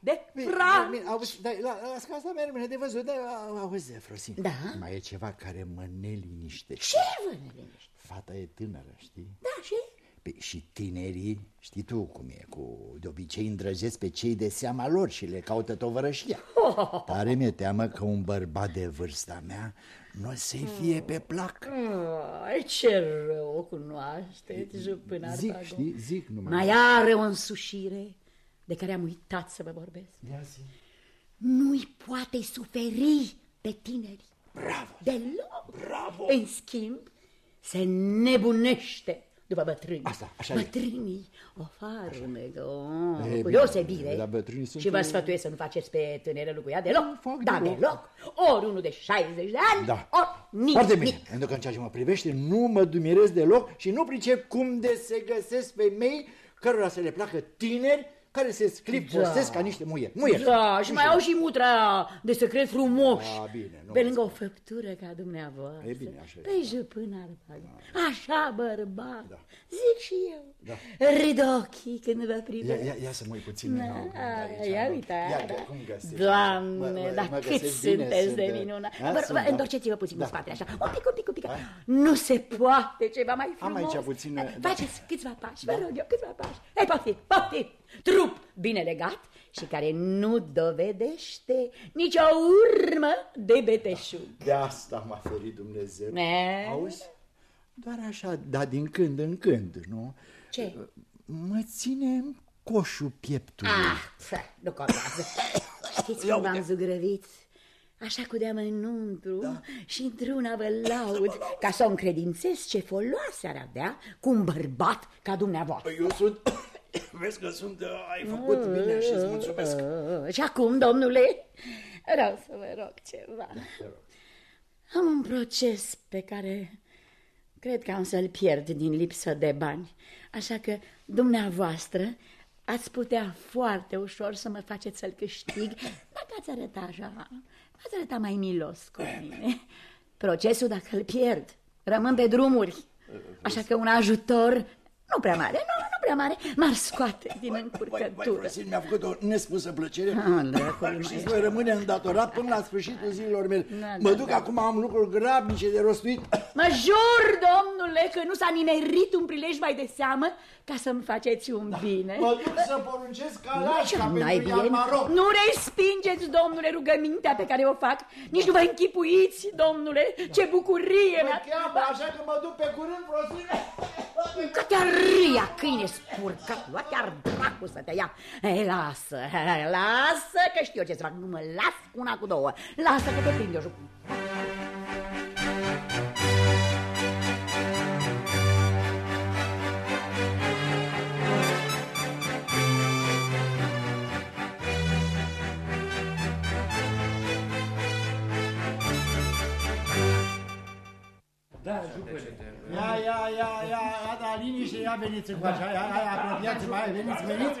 de franci. Bine, auzi, da, la, la asta mai rămâne de văzut, dar auzi, Frosin, da? mai e ceva care mă neliniștește. Ce vă neliniște? Fata e tânără, știi? Da, și? Pe, și tinerii, știi tu cum e, cu, de obicei îndrăgesc pe cei de seama lor și le caută tovărășia. Oh. Tare mi-e teamă că un bărbat de vârsta mea nu o să-i fie pe plac. Oh, ce rău o cunoașteți, jupânar Zic, știi, zic numai. Mai are o însușire de care am uitat să vă vorbesc. Nu-i poate suferi pe tineri. Bravo! Deloc! Bravo! În schimb, se nebunește după bătrâni. Asta, așa Bătrânii o farmecă, oh, cu deosebire. La bătrânii sunt... Și vă sfătuiesc să nu faceți pe tânărul cu ea deloc. Fac da, deloc. deloc. Ori unul de 60 de ani, da. ori nimic. Foarte bine, pentru că în ceea ce mă privește nu mă dumirez deloc și nu pricep cum de se găsesc femei cărora să le placă tineri care se sclipostesc da. ca niște muieri. muieri. Da, și mai au și mutra de secret frumoși. Da, bine. Nu Pe lângă o făptură ca dumneavoastră. E bine, așa Pe jăpân arpag. Da. Așa, bărbat. Da. Zic și eu. Da. Râd ochii când vă privesc. Ia, ia, ia să mă uit puțin. Da, aici, ia uita. Ia, da. cum Doamne, dar cât sunteți de minunat. Da? Întorceți-vă puțin în spate, așa. Un pic, un pic, un pic. Nu se poate ceva mai frumos. Am aici puțin. Faceți câțiva pași, vă rog eu, câțiva pași. Hai, poftim, poftim trup bine legat și care nu dovedește nicio urmă de beteșug. De asta m-a ferit Dumnezeu. Ne? Auzi? Doar așa, dar din când în când, nu? Ce? Mă ține coșul pieptului. Ah, nu contează. Știți cum v-am zugrăvit? Așa cu de înăuntru da. și într-una vă laud ca să o încredințez ce foloase ar avea cu un bărbat ca dumneavoastră. Eu sunt Vezi că sunt, uh, ai făcut bine și îți mulțumesc. Și acum, domnule, vreau să vă rog ceva. Da, Am un proces pe care cred că am să-l pierd din lipsă de bani. Așa că dumneavoastră ați putea foarte ușor să mă faceți să-l câștig dacă ați arăta așa, ați arăta mai milos cu mine. Procesul, dacă îl pierd, rămân pe drumuri. Așa că un ajutor nu prea mare, nu, nu prea mare, m-ar scoate din încurcătură. Vai, mi-a făcut o nespusă plăcere ah, și voi rămâne îndatorat până la sfârșitul zilelor mele. Da, mă da, duc da. acum, am lucruri grabnice de rostuit. Mă jur, domnule, că nu s-a nimerit un prilej mai de seamă ca să-mi faceți un da. bine. Mă duc să poruncesc calașca pentru bine. Nu respingeți, domnule, rugămintea pe care o fac. Nici nu vă închipuiți, domnule, da. ce bucurie mă cheamă, așa că mă duc pe curând, prosime. Că te ria, câine spurcat, lua chiar dracu să te ia. Ei, lasă, lasă, că știu eu ce să fac, nu mă las una cu două. Lasă că te prind eu juc. Ia, ia, ia, ia, da, liniște, ia veniți încoace, ia, ia, ia, apropiați-vă, hai, veniți, veniți.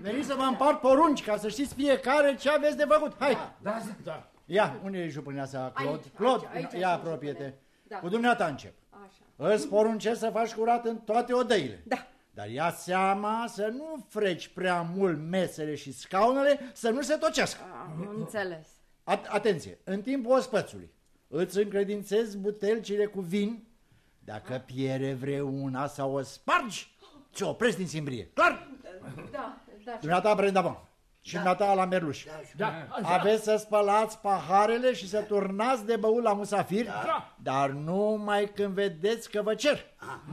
Veniți să vă împart porunci, ca să știți fiecare ce aveți de făcut. Hai! Da, da. Ia, unde e jupâneasa, Claude? Aici, Claude, aici, aici, ia aici, apropie-te. Da. Cu dumneata încep. Așa. Îți poruncesc să faci curat în toate odăile. Da. Dar ia seama să nu freci prea mult mesele și scaunele să nu se tocească. Am înțeles. At- atenție, în timpul ospățului îți încredințezi butelcile cu vin, dacă piere vreuna sau o spargi, ți-o oprești din simbrie. Clar? Da, da. Dumneata Brenda Bon și dumneata la Merluș. Da, Aveți să spălați paharele și să turnați de băut la musafir, Da. dar numai când vedeți că vă cer.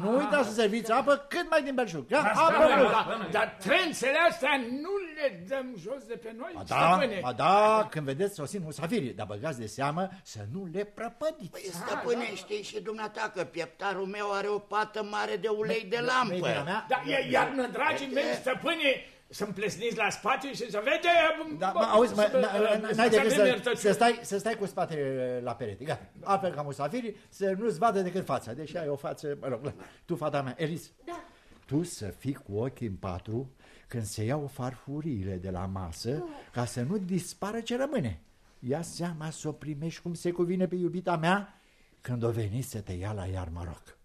Nu uitați să serviți apă cât mai din belșug. Da? Apă Da, mult. da, dar trențele astea nu le dăm jos de pe noi, Ba da, stăpâne. ba da, când vedeți sosind musafirii, dar băgați de seamă să nu le prăpădiți. Păi, stăpâne, știi și dumneata că pieptarul meu are o pată mare de ulei de Nu-i vina lampă. mea? Da, e iarnă, dragii mei, stăpâne, să-mi plesniți la spate și să vede... Da, bă, mă, auzi, mă, să- n- să n-ai decât avem să, iertăciune. să, stai, să stai cu spatele la perete, gata. Altfel ca musafirii să nu-ți vadă decât fața, deși ai o față, mă rog, tu, fata mea, Elis, Da. tu să fii cu ochii în patru când se iau farfuriile de la masă, ca să nu dispară ce rămâne. Ia seama să o primești cum se cuvine pe iubita mea când o veni să te ia la iar Maroc.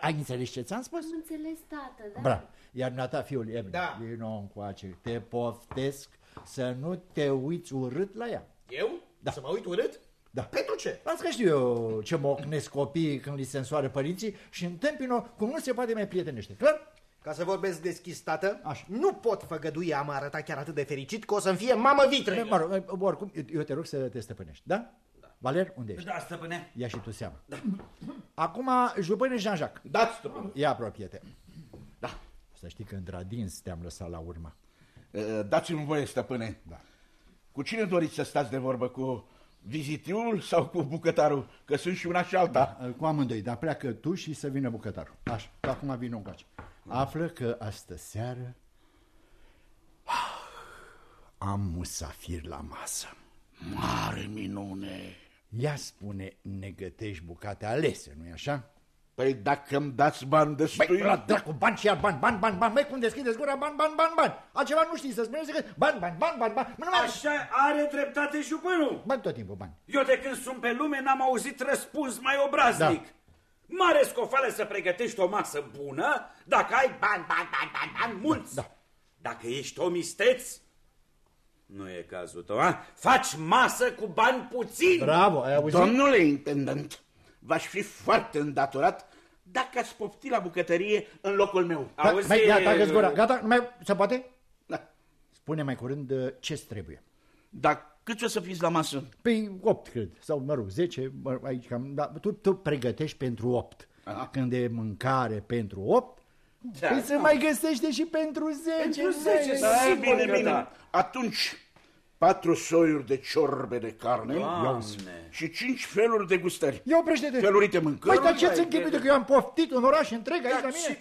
Ai înțeles ce ți-am spus? Am înțeles, tată, da? Bra. Iar dumneata, fiul, e Da. vino încoace. Te poftesc să nu te uiți urât la ea. Eu? Da. Să mă uit urât? Da. Pentru ce? Las că știu eu ce mocnesc copiii când li se însoară părinții și întâmpină cum nu se poate mai prietenește. Clar? Ca să vorbesc deschis, tată, Așa. nu pot făgădui a mă arăta chiar atât de fericit că o să-mi fie mamă vitre. Mă rog, oricum, eu- eu te rog să te stăpânești, da? Da. Valer, unde ești? Da, stăpâne. Ia și tu seama. Da. Acum, jupâne Jean-Jacques. Dați, stăpâne. Ia apropie-te. Da. Să știi că într-adins te-am lăsat la urmă. Uh, Dați-mi voie, stăpâne. Da. Cu cine doriți să stați de vorbă? Cu vizitiul sau cu bucătarul? Că sunt și una și alta. Cu amândoi, dar pleacă tu și să vină bucătarul. Așa, acum vin încoace. Află că astă seară am musafir la masă. Mare minune. Ia spune, ne gătești bucate alese, nu-i așa? Păi dacă îmi dați bani destui... Băi, la dracu, bani și iar bani, bani, bani, bani, băi, cum deschideți gura, bani, bani, bani, bani. Altceva nu știi să spuneți decât bani, bani, bani, bani, bani. Nu mai... Așa are dreptate jupânul. Bani tot timpul, bani. Eu de când sunt pe lume n-am auzit răspuns mai obraznic. Da. Mare scofală să pregătești o masă bună dacă ai bani, bani, bani, bani, bani mulți. Da. Dacă ești omisteț, nu e cazul tău, a? Faci masă cu bani puțini. Bravo, ai auzit? Domnule intendant, v-aș fi foarte îndatorat dacă ați pofti la bucătărie în locul meu. Da, Auzi, mai, gata, gata, gura, gata, nu mai, se poate? Da. Spune mai curând uh, ce-ți trebuie. Dar cât o să fiți la masă? Păi 8, cred, sau mă rog, 10, mă, aici cam, da, tu, tu pregătești pentru 8. Aha. Când e mâncare pentru 8, Da, păi se mai găsește și pentru 10. Pentru 10, măi. Da, sigur bine, că bine. da. Atunci, patru soiuri de ciorbe de carne Doamne. și cinci feluri de gustări. Ia oprește-te. Felurite mâncări. Păi, dar ce-ți Vai, închipui de- de că eu am poftit un oraș întreg aici la Da, și mine?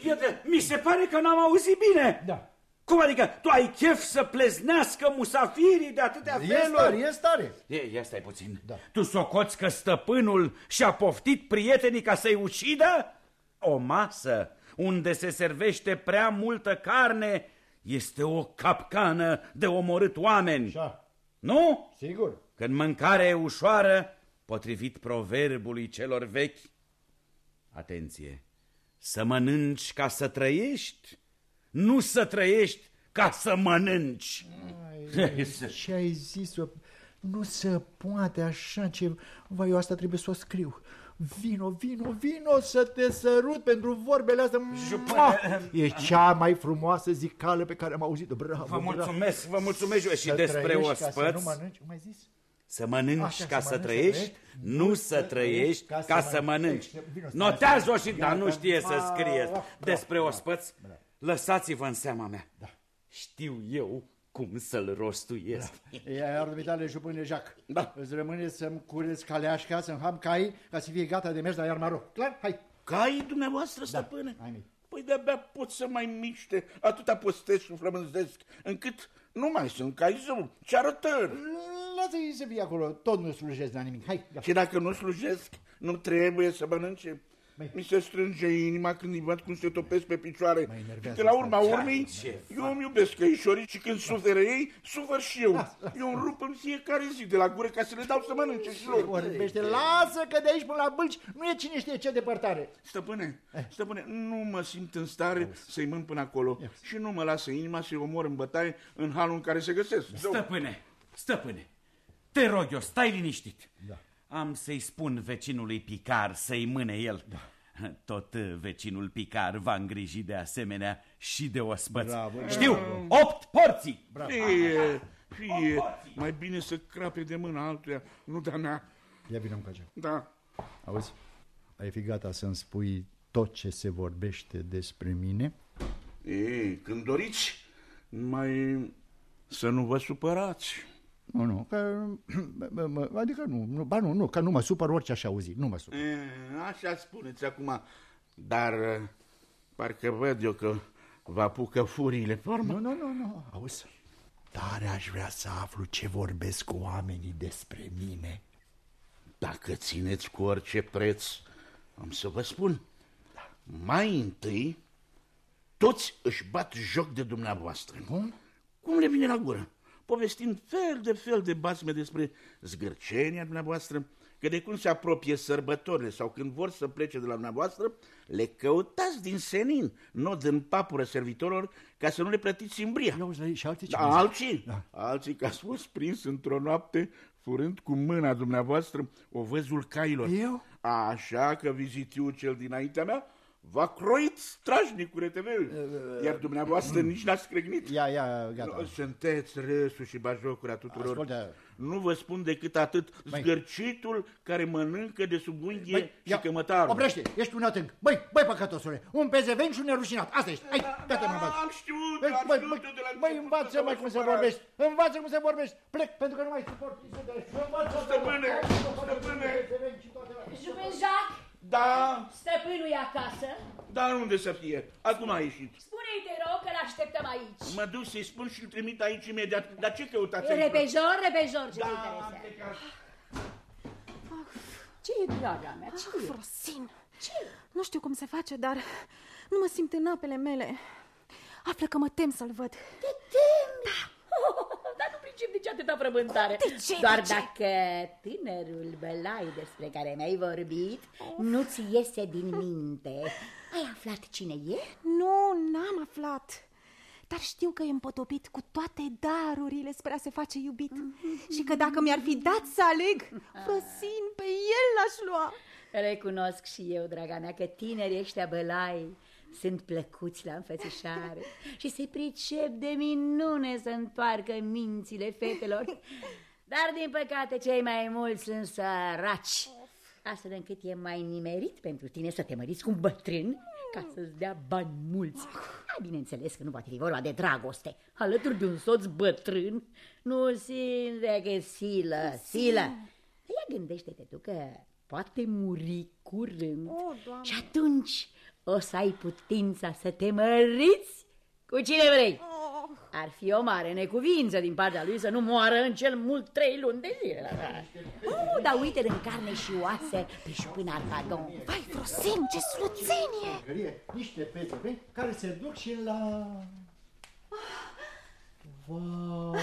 de, iată, mi se pare că n-am auzit bine. Da. Cum adică? Tu ai chef să pleznească musafirii de atâtea E feluri? stare, e stare. E, ia stai puțin. Da. Tu socoți că stăpânul și-a poftit prietenii ca să-i ucidă? O masă unde se servește prea multă carne este o capcană de omorât oameni. Așa, Nu? sigur. Când mâncarea e ușoară, potrivit proverbului celor vechi. Atenție! Să mănânci ca să trăiești, nu să trăiești ca să mănânci. Ce ai zis -o? Nu se poate așa ce... Vai, eu asta trebuie să o scriu. Vino, vino, vino să te sărut pentru vorbele astea. Mua! E cea mai frumoasă zicală pe care am auzit-o. Bravo, Vă bravo. mulțumesc, vă mulțumesc și Să despre trăiești ca să ospăț. nu mănânci, cum ai zis? Să mănânci Așa, ca să să mănânci, trăiești, să trăiești, nu să trăiești ca să mănânci. Vino, stai, Notează-o stai. și, dar nu Gata. știe să Ah, scrie bravo, despre bravo, ospăț. Lăsați-vă în seama mea. Știu eu cum să-l rostuiesc. Iar dumitale, jupâne Jacques. Da. Îți rămâne să-mi cureți caleașca, să-mi ham cai, ca să fie gata de mers la iar Maroc. Clar? Hai. Cai dumneavoastră, stăpâne? hai, mi. Păi de-abia pot să mai miște, atâta postez și flămânzesc, încât Nu mai sunt cai zău, ce arătări. Lasă-i să fie acolo, tot nu slujesc la nimic. Hai, Și dacă nu slujesc, nu trebuie să mănânce. Mi se strânge inima când îi văd cum se topesc pe picioare. enervează Că la asta. urma urmei, Ce eu îmi iubesc căișorii și când suferă ei, sufăr și eu. Eu îmi rup în fiecare zi de la gură ca să le dau să mănânce și lor. Vorbește, lasă că de aici până la bâlci nu e cine știe ce depărtare. Stăpâne, stăpâne, nu mă simt în stare să-i mân până acolo și nu mă lasă inima să-i omor în bătaie în halul în care se găsesc. Zău. Stăpâne, stăpâne, te rog eu, stai liniștit. Da. Am să-i spun vecinului Picar să-i mâne el. Da. Tot uh, vecinul Picar va îngriji de asemenea și de ospăți. Bravo, Știu, bravo. opt porții. Fie, fie, mai bine să crape de mâna altuia, nu de-a mea. Ia vină încoace. Da. Auzi, ai fi gata să-mi spui tot ce se vorbește despre mine? Ei, când doriți, mai să nu vă supărați. Nu, nu, că, mă- mă- adică nu, nu, ba nu, nu, că nu mă supăr orice aș auzi, nu mă supăr. E, așa spuneți acum, dar uh, parcă văd eu că vă apucă furiile pe urmă. Nu, nu, nu, nu, auzi, tare aș vrea să aflu ce vorbesc cu oamenii despre mine. Dacă țineți cu orice preț, am să vă spun. Mai întâi, toți își bat joc de dumneavoastră. Cum? Cum le vine la gură? Povestind fel de fel de basme despre zgârcenia dumneavoastră, că de cum se apropie sărbătorile sau când vor să plece de la dumneavoastră, le căutați din senin, nod în papură servitorilor, ca să nu le plătiți simbria. Și alții ce Da, mi zic? alții? Da. Alții că ați fost prins într-o noapte furând cu mâna dumneavoastră o văzul cailor. Eu? Așa că vizitiu cel dinaintea mea v-a croit strașnic cu reteveu, iar dumneavoastră nici n-ați cregnit. Ia, ia, gata. Nu, Sunteți râsul și bajocura tuturor. Ascultă. Nu vă spun decât atât, zgârcitul care mănâncă de sub unghie Băi, și ia, cămătarul. Oprește, ești un atâng. Băi, băi, păcătosule, un pezevenc și un nerușinat. Asta ești. Hai, dă-te mă învață. Am știut, Băi, am băi, știut băi, eu de la băi, început învață că mai vă cum se supărați. vorbești. Învață cum se vorbești. Plec, pentru că nu mai suport. Stăpâne, stăpâne. Jupen Jacques, Da, stăpânul e acasă. dar unde să fie? Acum a ieșit. Spune-i, te rog, că l-așteptăm aici. Mă duc să-i spun și îl trimit aici imediat. Dar ce căutați aici? Repejor, repejor, ce te Da, am interesează? plecat. Ce e, draga mea, ce e? Frosin. Ce? Nu știu cum se face, dar nu mă simt în apele mele. Află că mă tem să-l văd. Te temi? Da. Dar nu pricep de ce atâta frământare. De ce? Doar De ce? dacă tânărul bălai despre care mi-ai vorbit nu-ți iese din minte. Ai aflat cine e? Nu, n-am aflat. Dar știu că e împotopit cu toate darurile spre a se face iubit. Și că dacă mi-ar fi dat să aleg, Frosin, pe el l-aș lua. Recunosc și eu, draga mea, că tinerii ăștia bălai sunt plăcuți la înfățișare și se pricep de minune să întoarcă mințile fetelor. Dar, din păcate, cei mai mulți sunt săraci, astfel încât e mai nimerit pentru tine să te măriți cu un bătrân ca să-ți dea bani mulți. Ai, bineînțeles că nu poate fi vorba de dragoste. Alături de un soț bătrân, nu simte că e silă, silă. Ia gândește-te tu că poate muri curând O, Doamne. și atunci o să ai putința să te măriți cu cine vrei. Ar fi o mare necuvință din partea lui să nu moară în cel mult trei luni de zile. Oh, dar uite în carne și oase pe șpân Arcadon. Vai, Frosin, ce sluțenie! Gărie, niște pezevenci care se duc și la... Vai,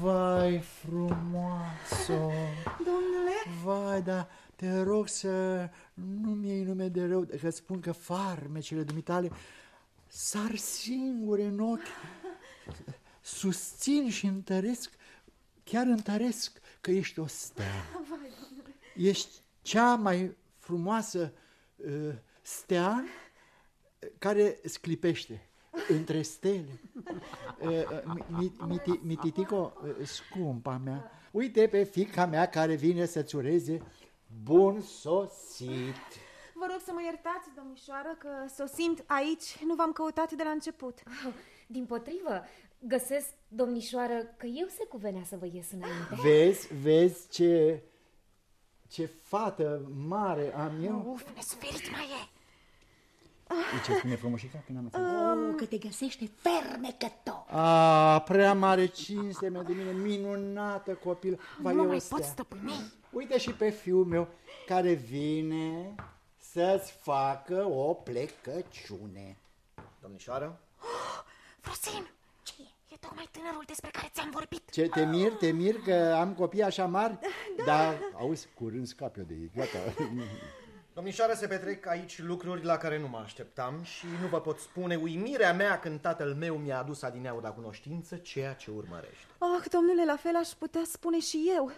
vai frumoasă! Domnule, Vai, dar te rog să nu-mi iei nume de rău, că spun că farmecele dumitale sar singure în ochi. Susțin și întăresc, chiar întăresc că ești o stea. Ești cea mai frumoasă uh, stea care sclipește între stele. Uh, uh, mi- miti- Mititico, uh, scumpa mea, uite pe fica mea care vine să-ți ureze bun sosit. vă rog să mă iertați, domnișoară, că sosind aici nu v-am căutat de la început. Din potrivă, găsesc, domnișoară, că eu se cuvenea să vă ies înainte. Vezi, vezi ce, ce fată mare am eu? Uf, nesferit mai e. Ce spune frumoșica? Că n-am înțeles. Oh, că te găsește fermecător. A, prea mare cinste mea de mine, minunată copil. Vai, nu eu mai stea. pot, stăpâne. Uite și pe fiul meu care vine să-ți facă o plecăciune. Domnișoară? Frosin, ce e? E tocmai tânărul despre care ți-am vorbit. Ce, te mir, te mir că am copii așa mari? Da. Dar, auzi, curând scap eu de ei, gata. Domnișoară, se petrec aici lucruri la care nu mă așteptam și nu vă pot spune uimirea mea când tatăl meu mi-a adus adineauri la cunoștință ceea ce urmărește. Oh, domnule, la fel aș putea spune și eu.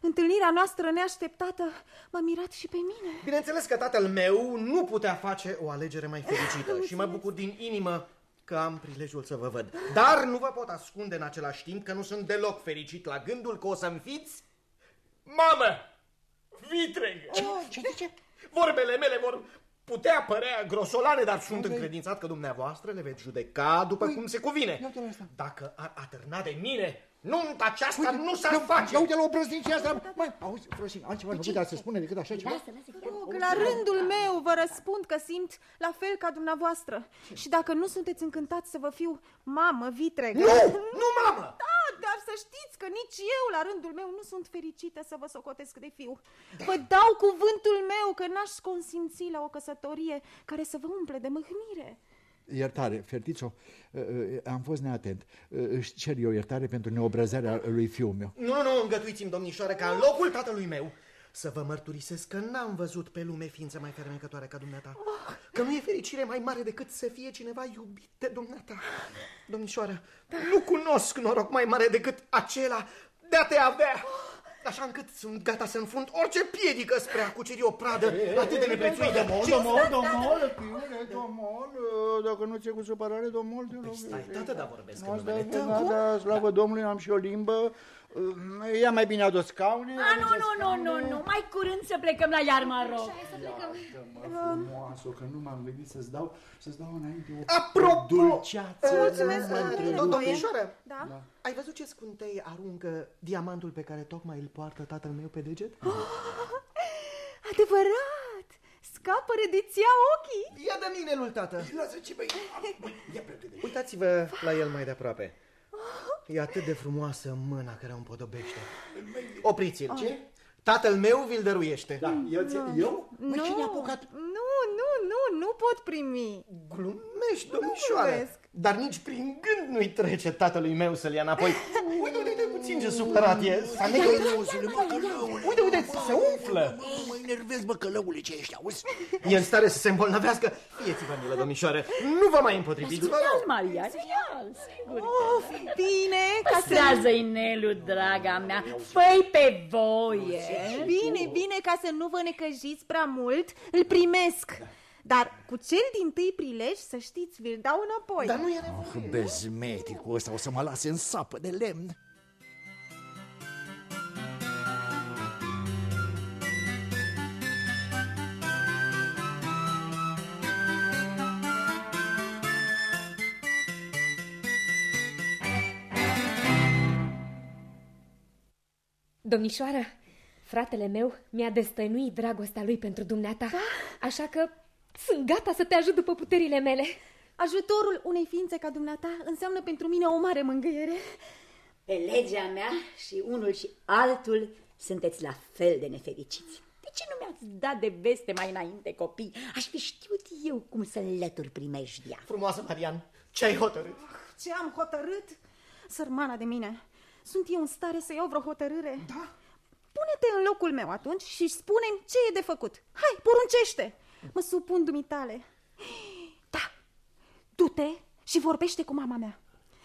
Întâlnirea noastră neașteptată m-a mirat și pe mine. Bineînțeles că tatăl meu nu putea face o alegere mai fericită și mă bucur din inimă că am prilejul să vă văd. Dar nu vă pot ascunde în același timp că nu sunt deloc fericit la gândul că o să-mi fiți... Mamă! Vitregă! Ce? Ce? Ce? Vorbele mele vor putea părea grosolane, dar sunt încredințat că dumneavoastră le veți judeca după cum se cuvine. Dacă ar atârna de mine, nunta aceasta nu s-ar face. Ia uite la o prăznicie asta. Mai, auzi, Frosin, altceva nu putea să spune decât așa ceva? Oh, că la rândul meu vă răspund că simt la fel ca dumneavoastră. Și dacă nu sunteți încântați să vă fiu mamă vitregă... Nu! Nu mamă! Da, dar să știți că nici eu la rândul meu nu sunt fericită să vă socotesc de fiu. Vă dau cuvântul meu că n-aș consimți la o căsătorie care să vă umple de mâhnire. Iertare, Fertițo, uh, uh, am fost neatent. Uh, Își cer eu iertare pentru neobrăzarea lui fiul meu. Nu, nu, îngătuiți-mi, domnișoară, ca în locul tatălui meu să vă mărturisesc că n-am văzut pe lume ființă mai fermecătoare ca dumneata. Că nu e fericire mai mare decât să fie cineva iubit de dumneata. Domnișoară, nu cunosc noroc mai mare decât acela de a te avea. Așa încât sunt gata să înfund orice piedică spre a cuceri o pradă atât de neprețuită. Domol, domol, domol, fiule, domol, dacă nu ți-e cu supărare, domol, te rog. Stai, tată, dar vorbesc în Nu, numele da, tău. da, da, slavă Domnului, am și o limbă. Ia mai bine adus scaune. A, nu, nu, nu, nu, nu, mai curând să plecăm la Iarmaro. Frumoasă, că nu m-am gândit să-ți dau, să-ți dau înainte o Apropo, dulceață. Mulțumesc, nu mă întrerupe. domnișoară. Da? Ai văzut ce scântei aruncă diamantul pe care tocmai îl poartă tatăl meu pe deget? Adevărat! Scapără de-ți ia ochii! Ia de minelul, tată! Lasă ce băi! Uitați-vă la el mai de aproape. E atât de frumoasă mâna care o împodobește. Opriți-l. Ce? Tatăl meu vi-l dăruiește. Da, eu, ți- eu? Măi, Nu, cine a apucat? nu, nu, nu, nu pot primi. Glumești, domnișoară. glumesc. Dar nici prin gând nu-i trece tatălui meu să-l ia înapoi. Uite, uite, uite puțin ce supărat e. S-a negăit. Uite, uite, se umflă. Mă enervez, bă, călăule, ce ești, auzi? E în stare să se îmbolnăvească. Fieți-vă, milă domnișoară, nu vă mai împotriviți. Vă Ia-l, rog. Maria, ia-l, sigur. Of, bine, ca să... Păstrează inelul, draga mea, fă pe voie. Bine, bine, ca să nu vă necăjiți prea mult, îl primesc. Dar cu cel din tâi prilej, să știți, vi-l dau înapoi. Dar nu e nevoie. Oh, bezmeticul ăsta o să mă lase în sapă de lemn. Domnișoară, fratele meu mi-a destăinuit dragostea lui pentru dumneata, așa că sunt gata să te ajut după puterile mele. Ajutorul unei ființe ca dumneata înseamnă pentru mine o mare mângâiere. Pe legea mea și unul și altul sunteți la fel de nefericiți. De ce nu mi-ați dat de veste mai înainte, copii? Aș fi știut eu cum să înlătur primejdia. Frumoasă, Marian, ce ai hotărât? Ce am hotărât? Sărmana de mine, sunt eu în stare să iau vreo hotărâre? Da. Pune-te în locul meu atunci și spune ce e de făcut. Hai, poruncește! Mă supun dumitale. Da, du-te și vorbește cu mama mea.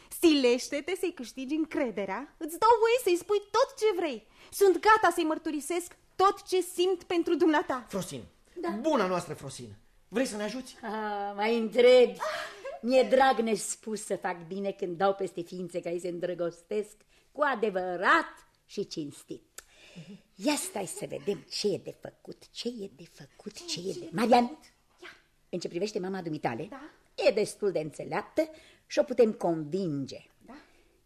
Stilește-te să-i câștigi încrederea. Îți dau voie să-i spui tot ce vrei. Sunt gata să-i mărturisesc tot ce simt pentru dumneata. Frosin, da. buna noastră Frosin, vrei să ne ajuți? Ah, mai întrebi. Mi-e drag nespus să fac bine când dau peste ființe care se îndrăgostesc cu adevărat și cinstit. Ia stai să vedem ce e de făcut, ce e de făcut, ce, e de... Marian, în ce privește mama dumitale, Da. e destul de înțeleaptă și o putem convinge. Da.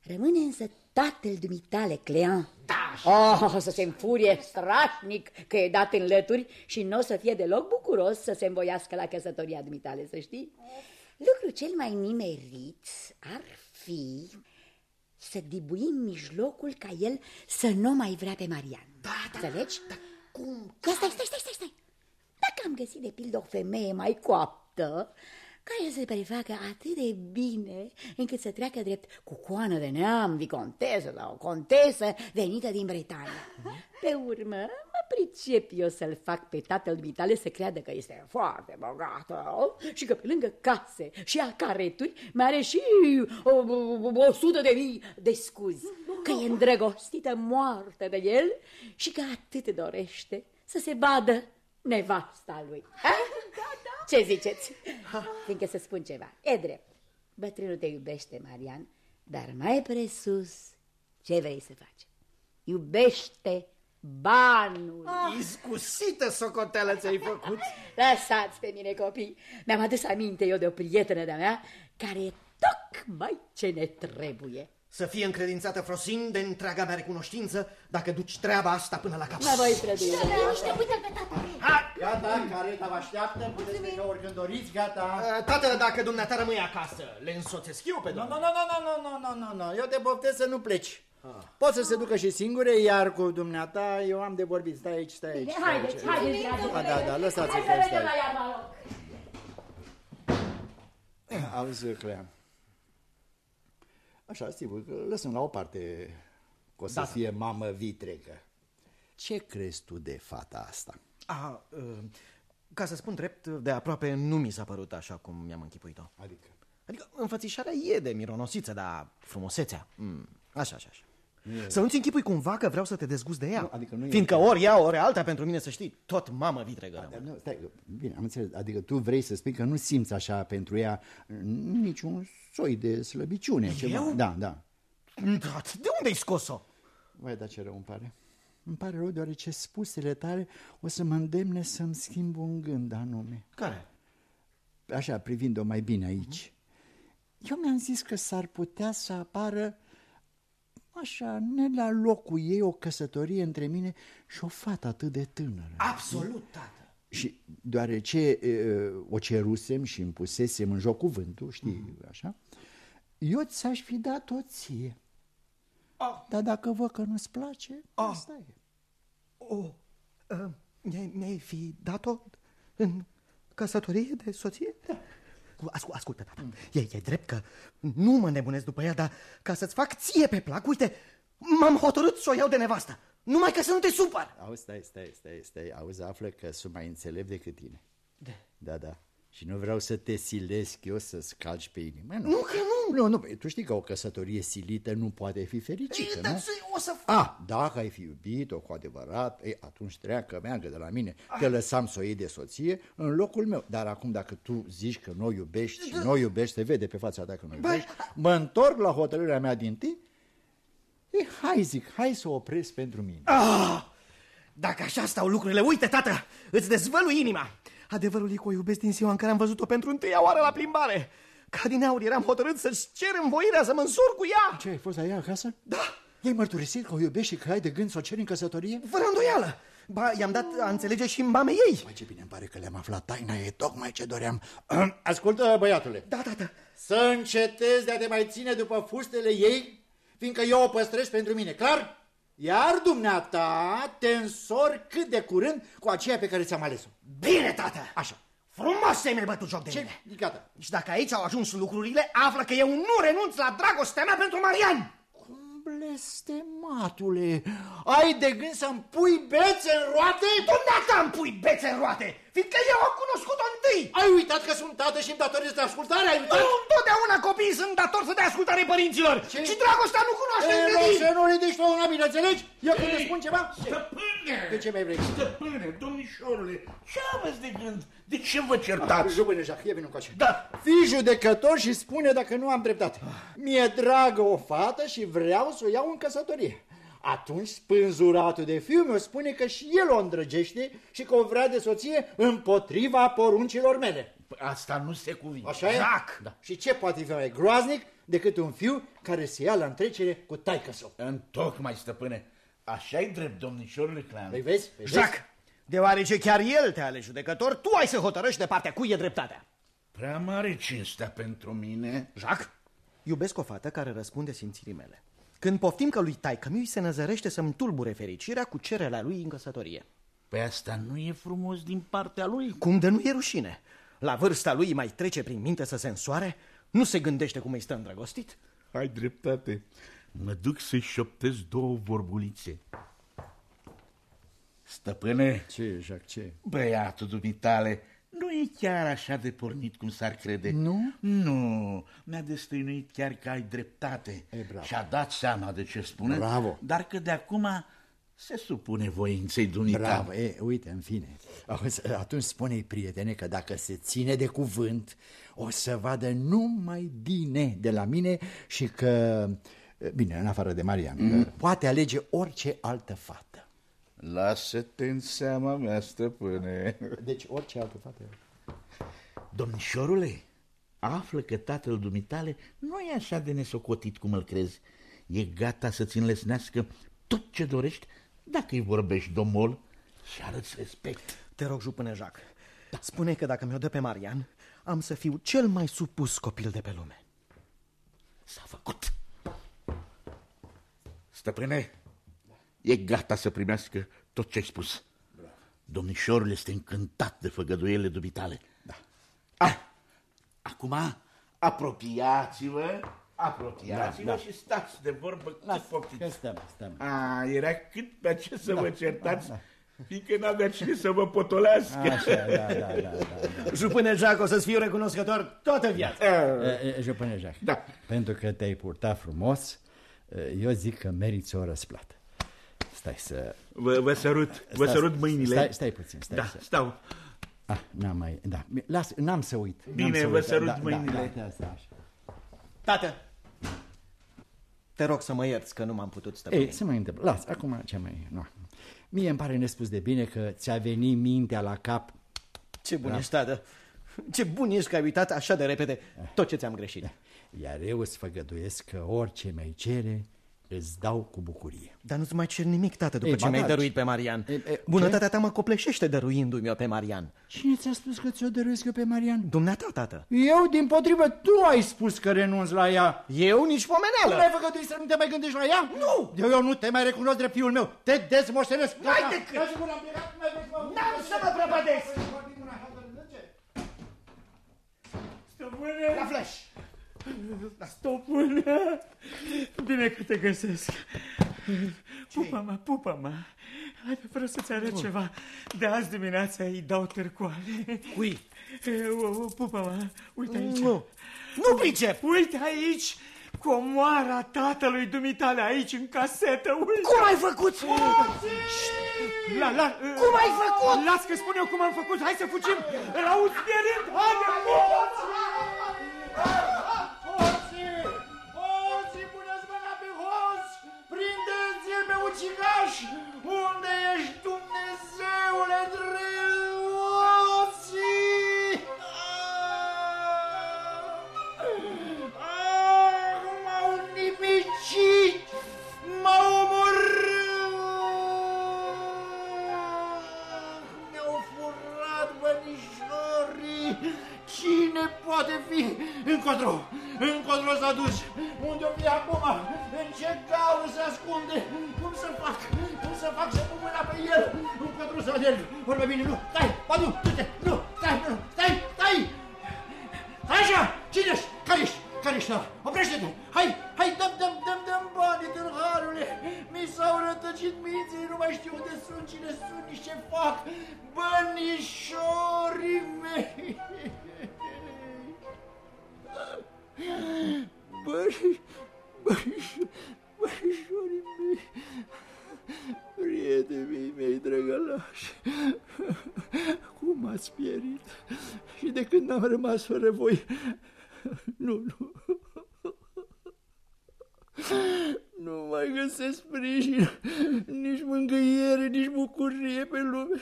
Rămâne însă tatăl dumitale, Clean. Da, Oh, să se înfurie strașnic că e dat în lături și nu o să fie deloc bucuros să se învoiască la căsătoria dumitale, să știi? Lucru cel mai nimerit ar fi să dibuim mijlocul ca el să nu mai vrea pe Marian. Da, da, Înțelegi? Da, cum? Stai, stai, stai, stai, stai. Dacă am găsit de pildă o femeie mai coaptă, care să se prefacă atât de bine încât să treacă drept cu coană de neam, vicontesă sau o contesă venită din Bretania. Pe urmă, mă pricep eu să-l fac pe tatăl dumitale să creadă că este foarte bogată și că pe lângă case și acareturi mai are și o, o, o sută de mii de scuzi, că e îndrăgostită moartă de el și că atât dorește să se vadă nevasta lui. Ha? Ce ziceți? Fiindcă să spun ceva. E drept. Bătrânul te iubește, Marian, dar mai presus, ce vrei să faci? Iubește banul. Ah. Iscusită socoteală ți-ai făcut. Lăsați pe mine, copii. Mi-am adus aminte eu de o prietenă de-a mea care e tocmai ce ne trebuie. Să fie încredințată Frosin de întreaga mea recunoștință dacă duci treaba asta până la capăt. Mă voi trădui. Uite-l pe tata. Gata, careta vă așteaptă, puteți pleca oricând doriți, gata. Uh, Tată, dacă dumneata rămâi acasă, le însoțesc eu pe doamna. Nu, no, nu, no, nu, no, nu, nu, nu, nu, eu te poftesc să nu pleci. Ah. Poți să se ducă și singure, iar cu dumneata eu am de vorbit. Stai aici, stai aici. Bine, haideți, haideți. Da, da, da, lăsați-o. Hai să vedem la. Eh, auzi, Clea. Așa, sigur, că lăsăm la o parte că o să da. da. fie mamă vitregă. Ce crezi tu de fata asta? A, uh, ca să spun drept, de aproape nu mi s-a părut așa cum mi-am închipuit-o. Adică? Adică înfățișarea e de mironosiță, dar frumusețea, mm, așa, așa, așa. Să nu-ți închipui cumva că vreau să te dezgust de ea. Nu, adică nu e- Fiindcă ori ea, ori alta pentru mine, să știi, tot mamă vitregă rămâne. Nu, stai, bine, am înțeles. Adică tu vrei să spui că nu simți așa pentru ea niciun soi de slăbiciune. Ceva. Eu? Da, da. Da, De unde ai scos-o? Vai, dar ce rău îmi pare. Îmi pare rău deoarece spusele tale o să mă îndemne să-mi schimb un gând anume. Care? Așa, privind-o mai bine aici. Eu mi-am zis că s-ar putea să apară așa, ne la locul ei o căsătorie între mine și o fată atât de tânără. Absolut, tată. Și deoarece e, o cerusem și îmi pusesem în joc cuvântul, știi, așa, eu ți-aș fi dat-o ție. Ah. Dar dacă văd că nu-ți place, Ah. asta e. O, uh, mi-ai, mi-ai fi dat-o în căsătorie de soție? Da. Ascul, ascultă, tata, mm. e, e drept că nu mă nebunesc după ea, dar ca să-ți fac ție pe plac, uite, m-am hotărât să o iau de nevastă. Numai ca să nu te supăr. Auzi, stai, stai, stai, stai, auzi, află că sunt mai înțelept decât tine. Da. Da, da. Și nu vreau să te silesc eu să-ți calci pe inimă. Nu, Nu, că nu. Nu, nu, păi, tu știi că o căsătorie silită nu poate fi fericită, Ei, nu? dar o să... A, dacă ai fi iubit-o cu adevărat, ei, atunci treacă, meargă de la mine. Te lăsam să o iei de soție în locul meu. Dar acum dacă tu zici că nu o iubești și nu o iubești, se vede pe fața ta că nu o iubești, mă întorc la hotărârea mea din tâi, e, hai zic, hai să o opresc pentru mine. Ah! Dacă așa stau lucrurile, uite, tată, îți dezvălui inima. Adevărul e că o iubesc din ziua în care am văzut-o pentru întâia oară la plimbare. Ca din aur eram hotărât să-și cer învoirea să mă însur cu ea. Ce, ai fost la ea acasă? Da. Ei mărturisit că o iubești și că ai de gând să o ceri în căsătorie? Fără îndoială. Ba, i-am dat a înțelege și mamei ei. Mai ce bine îmi pare că le-am aflat taina, e tocmai ce doream. Ascultă, băiatule. Da, tată. Să încetezi de a te mai ține după fustele ei, fiindcă eu o păstrez pentru mine, clar? Iar dumneata te însori cât de curând cu aceea pe care ți-am ales-o. Bine, tată. Așa. Frumos să-i mai bătut joc de Ce? mine. Gata. Și dacă aici au ajuns lucrurile, află că eu nu renunț la dragostea mea pentru Marian. Blestematule, ai de gând să-mi pui bețe în roate? Dumneata îmi pui bețe în roate, fiindcă eu am cunoscut-o întâi. Ai uitat că sunt tată și îmi datorez de ascultare? Ai uitat? Nu, întotdeauna copiii sunt datori să dea ascultare părinților. Ce? Și dragostea nu cunoaște E, nu, îngrădiri. să nu ridici pe una bine, înțelegi? Eu când îți spun ceva... Stăpâne! De ce mai vrei? Stăpâne, domnișorule, ce aveți de gând? De ce vă certați? Jupâne, Jacques, ia vină încoace. Da. Fii judecător și spune dacă nu am dreptate. Mi-e dragă o fată și vreau să o iau în căsătorie. Atunci spânzuratul de fiu meu spune că și el o îndrăgește și că o vrea de soție împotriva poruncilor mele. Asta nu se cuvine. Așa e? Jacques. Da. Și ce poate fi mai groaznic decât un fiu care se ia la întrecere cu taică său? Întocmai, stăpâne. Așa-i drept, domnișorule Clan. Păi vezi? vezi? Jacques, deoarece chiar el te ale judecător, tu ai să hotărăști de partea cui e dreptatea. Prea mare cinstea pentru mine. Jacques, iubesc o fată care răspunde simțirii mele. Când poftim că lui taică mi se năzărește să-mi tulbure fericirea cu cererea lui în căsătorie. Păi asta nu e frumos din partea lui? Cum de nu e rușine? La vârsta lui mai trece prin minte să se însoare? Nu se gândește cum îi stă îndrăgostit? Ai dreptate. Mă duc să-i șoptez două vorbulițe. Stăpâne, Ce, Jacques, ce? băiatul dumitale nu e chiar așa de pornit cum s-ar crede. Nu? Nu, mi-a destăinuit chiar că ai dreptate. E, bravo. Și-a dat seama de ce spune. Bravo. Dar că de acum se supune voinței dumitale. Bravo, e, uite, în fine. Auzi, Atunci spune-i, prietene, că dacă se ține de cuvânt, o să vadă numai bine de la mine și că, bine, în afară de Marian, mm. poate alege orice altă fată. Lasă-te în seama mea, stăpâne. Deci orice altă fată. Domnișorule, află că tatăl dumitale nu e așa de nesocotit cum îl crezi. E gata să-ți înlesnească tot ce dorești dacă îi vorbești domol și arăți respect. Te rog, jupâne Jacques, spune că dacă mi-o dă pe Marian, am să fiu cel mai supus copil de pe lume. S-a făcut. Stăpâne, e gata să primească tot ce ai spus. Domnișorul este încântat de făgăduielile dubitale. Da. Ah, acum apropiați-vă, apropiați-vă Da, da. și stați de vorbă cât poftiți. Că stăm, stăm. A, era cât pe ce să vă certați, fiindcă n-avea cine să vă potolească. Așa, da, da, da, da, da. Jupâne Jacques, o să-ți fiu recunoscător toată viața. E, e, Jupâne Jacques, Da. pentru că te-ai purtat frumos, eu zic că meriți o răsplată. Stai să... Vă, vă sărut, vă Stai- sărut mâinile. Stai, stai puțin, stai Da, să... stau. Ah, n-am mai... Da, las, n-am să uit. n-am Bine, să vă uit. sărut da, mâinile. Da, da, da, așa. Tată, te rog să mă ierți că nu m-am putut stăpâni. Ei, se mai întâmplă. Las, acum ce mai... Nu. Mie îmi pare nespus de bine că ți-a venit mintea la cap. Ce bun ești, tată. Ce bun ești că ai uitat așa de repede tot ce ți-am greșit. Iar eu îți făgăduiesc că orice mai cere, îți dau cu bucurie. Dar nu-ți mai cer nimic, tată, după Ei, ce ba mi-ai da, dăruit ce- pe Marian. E, e, Bunătatea ta mă copleșește dăruindu-mi eu pe Marian. Cine ți-a spus că ți-o dăruiesc eu pe Marian? Dumneata, tată. Eu, din potrivă, tu ai spus că renunți la ea. Eu nici Nu pomeneală. mi-ai făgăduit să nu te mai gândești la ea? Nu! Eu, eu nu te mai recunosc drept fiul meu. Te dezmoștenesc. N-ai decât. N-am să mă prăpădesc. Stăpâne! La flash. Stăpâne! Bine că te găsesc. Pupă-mă, pupă-mă. Hai, vreau să-ți arăt ceva. De azi dimineața îi dau târcoale. Cui? E, o- o, Pupă-mă, uite aici. Nu. Nu pricep. Uite aici, comoara tatălui dumitale aici în casetă. Uite. Cum ai făcut? La, la, Cum ai făcut? Las că spun eu cum am făcut. Hai să fugim. Îl auzi pierind. Haide, pupă! Prindeți-l pe ucigaș! Unde ești, Dumnezeule drept? Poate fi? Încotro! Încotro s-a dus! Unde o fi acum? În ce gaură se ascunde? Cum să fac? Cum să fac să pun mâna pe el? Încotro să alerg! Ori mai bine, nu! Stai! Ba nu! Du-te! Nu! Stai! Nu! Stai! Stai! Hai așa! Cine ești? Care ești? Care ești? Oprește-te! Hai! Hai! Dăm, dăm, dăm, dăm banii, târharule! Mi s-au rătăcit minții, nu mai știu unde sunt, cine sunt, nici ce fac! Bănișorii mei! Băi, băi, băișorii mei, prietenii mei drăgălași, cum ați pierit? Și de când am rămas fără voi, nu, nu, nu mai găsesc sprijin, nici mângâiere, nici bucurie pe lume.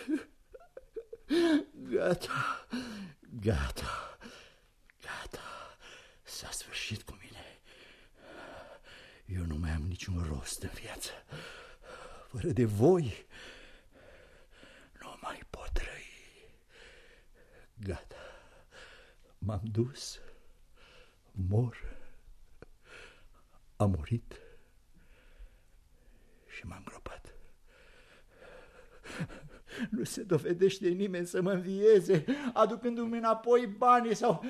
Gata, gata, gata, s-a sfârșit cu mine. Eu nu mai am niciun rost în viață. fără de voi nu mai pot trăi. Gata, m-am dus, mor, am murit și m-am gropat. Nu se dovedește nimeni să mă învieze, aducându-mi înapoi banii sau,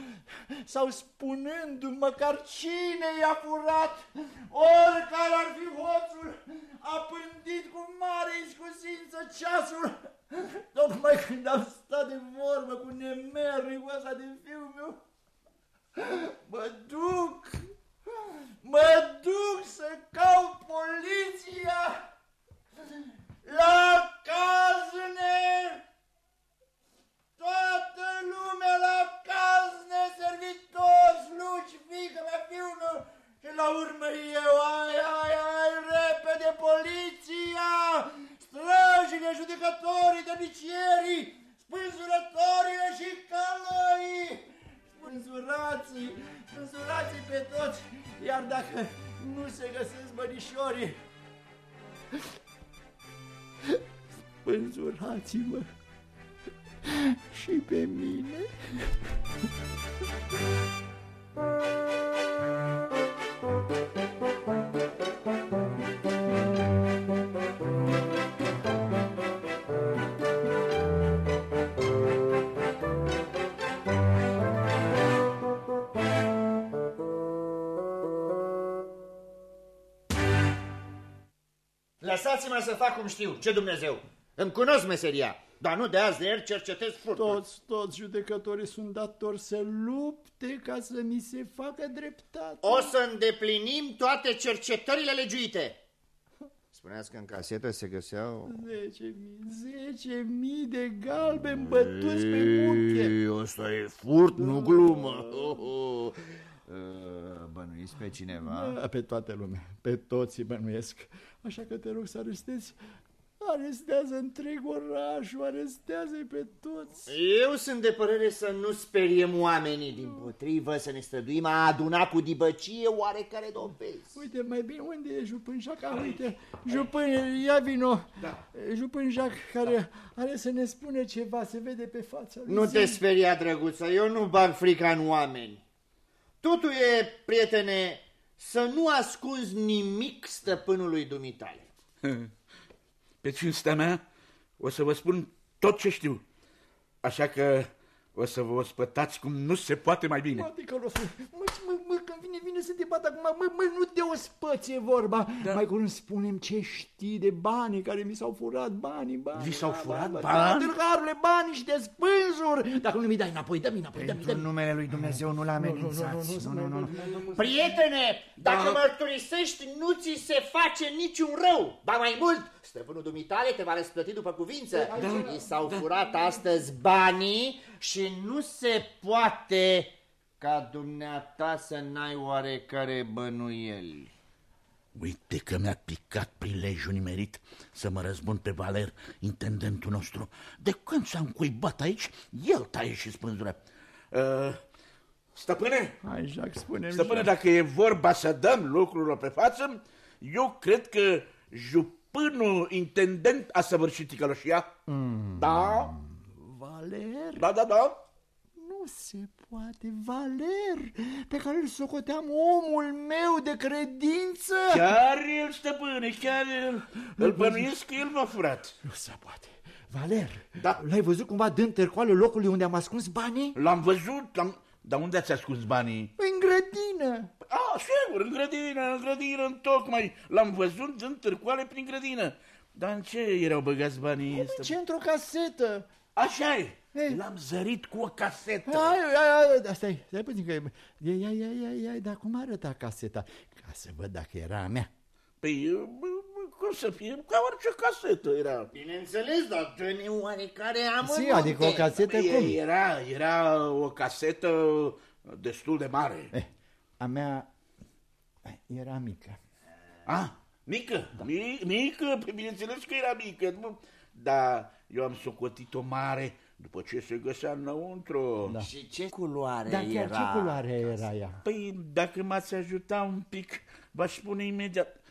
sau spunându-mi măcar cine i-a furat. Oricare ar fi hoțul, a pândit cu mare iscusință ceasul. Tocmai când am stat de vorbă cu nemernicul ăsta de fiul meu, mă duc, mă duc să caut poliția. La cazne! Toată lumea la cazne, servitori, slugi, fică mea, fiul meu. Și la urmă eu, ai, ai, ai, repede poliția, străjile, judecătorii, debicierii, spânzurătorii și călăii. Spânzurații, spânzurații pe toți, iar dacă nu se găsesc bănișorii, spânzurați-mă și pe mine. Lăsați-mă să fac cum știu, ce Dumnezeu. Îmi cunosc meseria, dar nu de azi de ieri cercetez furtul. Toți, toți judecătorii sunt datori să lupte ca să mi se facă dreptate. O să îndeplinim toate cercetările legiuite. Spuneați că în casetă se găseau... Zece mii, zece mii de galbeni bătuți pe muche. Ăsta e furt, nu glumă. Oh, oh. Uh, Bănuiți pe cineva? Da, pe toată lumea, pe toți bănuiesc. Așa că te rog să arestezi Arestează întreg orașul, arestează-i pe toți. Eu sunt de părere să nu speriem oamenii din potrivă, să ne străduim a aduna cu dibăcie oarecare dovezi. Uite, mai bine, unde e Jupân Jac? Uite, Jupân, ia vino. Da. Jupân Jac, care da. are să ne spune ceva, se vede pe fața lui. Nu te speria, drăguță, eu nu bag frica în oameni. Totul e, prietene, să nu ascunzi nimic stăpânului dumitale. Pe cinstea mea o să vă spun tot ce știu. Așa că o să vă ospătați cum nu se poate mai bine. Mă, mă, mă, mă, mă, când vine, vine să te bat acum, mă, mă, nu te ospăți e vorba. Da. Mai curând spunem ce știi de banii care mi s-au furat, banii, banii. Vi s-au furat bani? bani? Tâlharule, banii și de spânzuri. Dacă nu mi dai înapoi, dă-mi înapoi, Pentru dă-mi, dă numele lui Dumnezeu nu-l amenințați. Nu, nu, nu, nu, Prietene, dacă mărturisești, nu ți se face niciun rău. Ba mai mult, stăpânul dumitale te va răsplăti după cuvință. Ți s-au furat astăzi banii și nu se poate ca dumneata să n-ai oarecare bănuieli. Uite că mi-a picat prilejul nimerit să mă răzbun pe Valer, intendentul nostru. De când s-a încuibat aici, el taie și spânzură. Uh, stăpâne? Hai, Jacques, spune Stăpâne, dacă e vorba să dăm lucrurile pe față, eu cred că jupânul intendent a săvârșit ticăloșia. Mm. Da? Valer? Da, da, da. Nu se poate, Valer, pe care îl socoteam omul meu de credință. Chiar el, stăpâne, chiar el. Îl bănuiesc că el m-a furat. Nu se poate. Valer, Da. l-ai văzut cumva dând tercoale locului unde am ascuns banii? L-am văzut, l-am... Dar unde ați ascuns banii? În grădină. Ah, sigur, în grădină, în grădină, în tocmai. L-am văzut dând târcoale prin grădină. Dar în ce erau băgați banii? În ce într-o casetă. Așa e. L-am zărit cu o casetă. Ai, ai, ai, da, stai, stai puțin că... Ia, ia, ia, ia, ia, dar cum arăta caseta? Ca să văd dacă era a mea. Păi, bă, bă, cum să fie? Ca orice casetă era. Bineînțeles, dar dă-ne oarecare amănunte. Si, adică o casetă Păi, cum? Era, era o casetă destul de mare. Eh, a mea eh, era mică. Ah, mică, da. mi, mică, pe bineînțeles că era mică, nu? dar eu am socotit-o mare după ce se găsea înăuntru. Da. Și ce culoare Dar chiar era? ce culoare era ea? Păi, dacă m-ați ajuta un pic, v-aș spune imediat.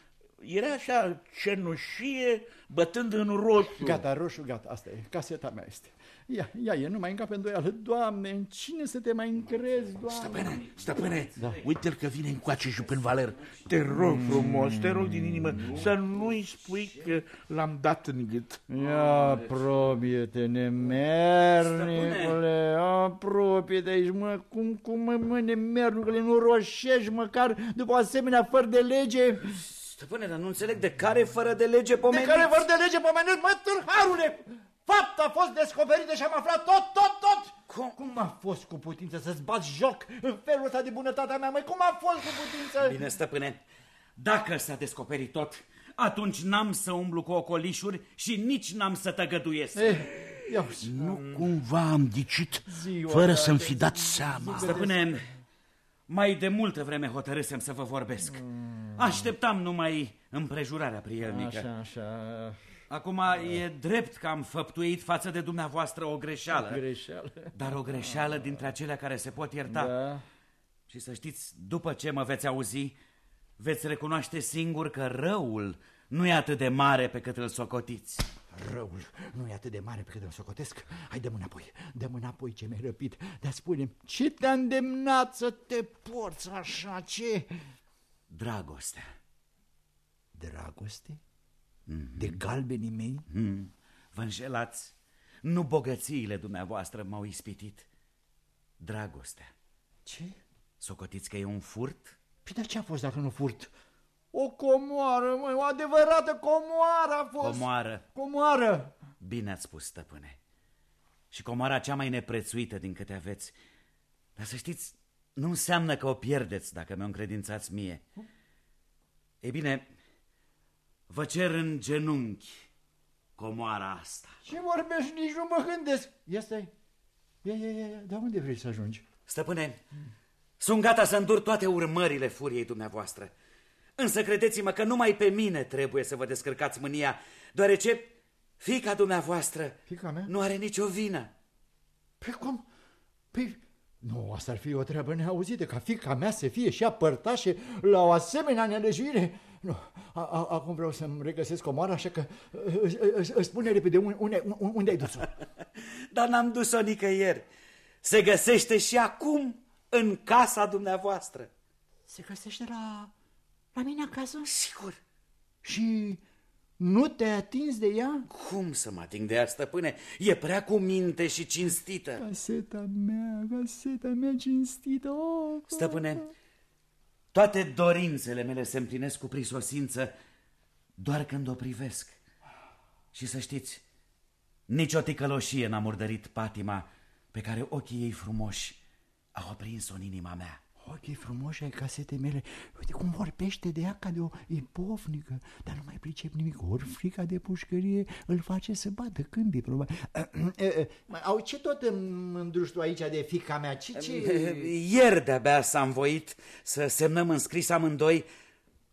Era așa cenușie, bătând în roșu. Gata, roșu, gata, asta e, caseta mea este. Ia, ia e, nu mai încape îndoială. Doamne, în cine să te mai încrezi, Doamne? Stăpâne, stăpâne, da. uite-l că vine încoace Jupen Valer. Te rog frumos, te rog din inimă să nu-i spui că l-am dat în gât. Ia, apropie-te, nemernicule, apropie-te aici, mă, cum, cum, mă, mă nemernicule, nu roșești măcar după asemenea fără de lege? Stăpâne, dar nu înțeleg de care fără de lege pomenit. De care fără de lege pomenit, mă, târharule! Fapt a fost descoperită și am aflat tot, tot, tot! Cum? Cum a fost cu putință să-ți bați joc în felul ăsta de bunătatea mea, măi? Cum a fost cu putință? Bine, stăpâne, dacă s-a descoperit tot, atunci n-am să umblu cu ocolișuri și nici n-am să tăgăduiesc. Eh, ia nu cumva am ghicit fără să-mi fi dat seama. Stăpâne, mai de multă vreme hotărâsem să vă vorbesc. Așteptam numai împrejurarea prielnică. Așa, așa. Acum e drept că am făptuit față de dumneavoastră o greșeală. O greșeală. Dar o greșeală dintre acelea care se pot ierta. Da. Și să știți, după ce mă veți auzi, veți recunoaște singur că răul nu e atât de mare pe cât îl socotiți. Răul nu e atât de mare pe cât îl socotesc. Hai, dăm înapoi, dăm înapoi ce mi-ai răpit. Dar spune ce te-a îndemnat să te porți așa, ce? Dragostea. Dragoste? Mm-hmm. De galbenii mei? Mm. Vă înșelați. Nu bogățiile dumneavoastră m-au ispitit. Dragostea. Ce? Socotiți că e un furt? Păi dar ce a fost dacă nu furt? O comoară, măi, o adevărată comoară a fost. Comoară. Comoară. Bine ați spus, stăpâne. Și comoara cea mai neprețuită din câte aveți. Dar să știți, nu înseamnă că o pierdeți dacă mi-o încredințați mie. Ei bine, vă cer în genunchi comoara asta. Ce vorbești? Nici nu mă gândesc. Ia stai. Ia, ia, ia, ia. Dar unde vrei să ajungi? Stăpâne, sunt gata să îndur toate urmările furiei dumneavoastră. Însă credeți-mă că numai pe mine trebuie să vă descărcați mânia, deoarece fica dumneavoastră fica mea? nu are nicio vină. Păi cum? Păi nu, asta ar fi o treabă neauzită, ca fica mea să fie și apărtașe la o asemenea nelejuire. Nu, a, a, acum vreau să-mi regăsesc omoara, așa că îți spune repede unde, unde ai dus-o. Dar n-am dus-o nicăieri. Se găsește și acum în casa dumneavoastră. Se găsește la, la mine acasă? Sigur. Și nu te-ai atins de ea? Cum să mă ating de ea, stăpâne? E prea cu minte și cinstită. Caseta mea, caseta mea cinstită. Oh, stăpâne, toate dorințele mele se împlinesc cu prisosință doar când o privesc. Și să știți, nici o ticăloșie n-a murdărit patima pe care ochii ei frumoși au aprins-o în inima mea. Ochii frumoși ai casete mele, uite cum vorbește de ea ca de o ipofnică, dar nu mai pricep nimic. Ori frica de pușcărie îl face să bată câmpii, probabil. Au ce tot îndruși tu aici de fica mea? Ce, ce... Ieri de-abia s-am voit să semnăm înscris amândoi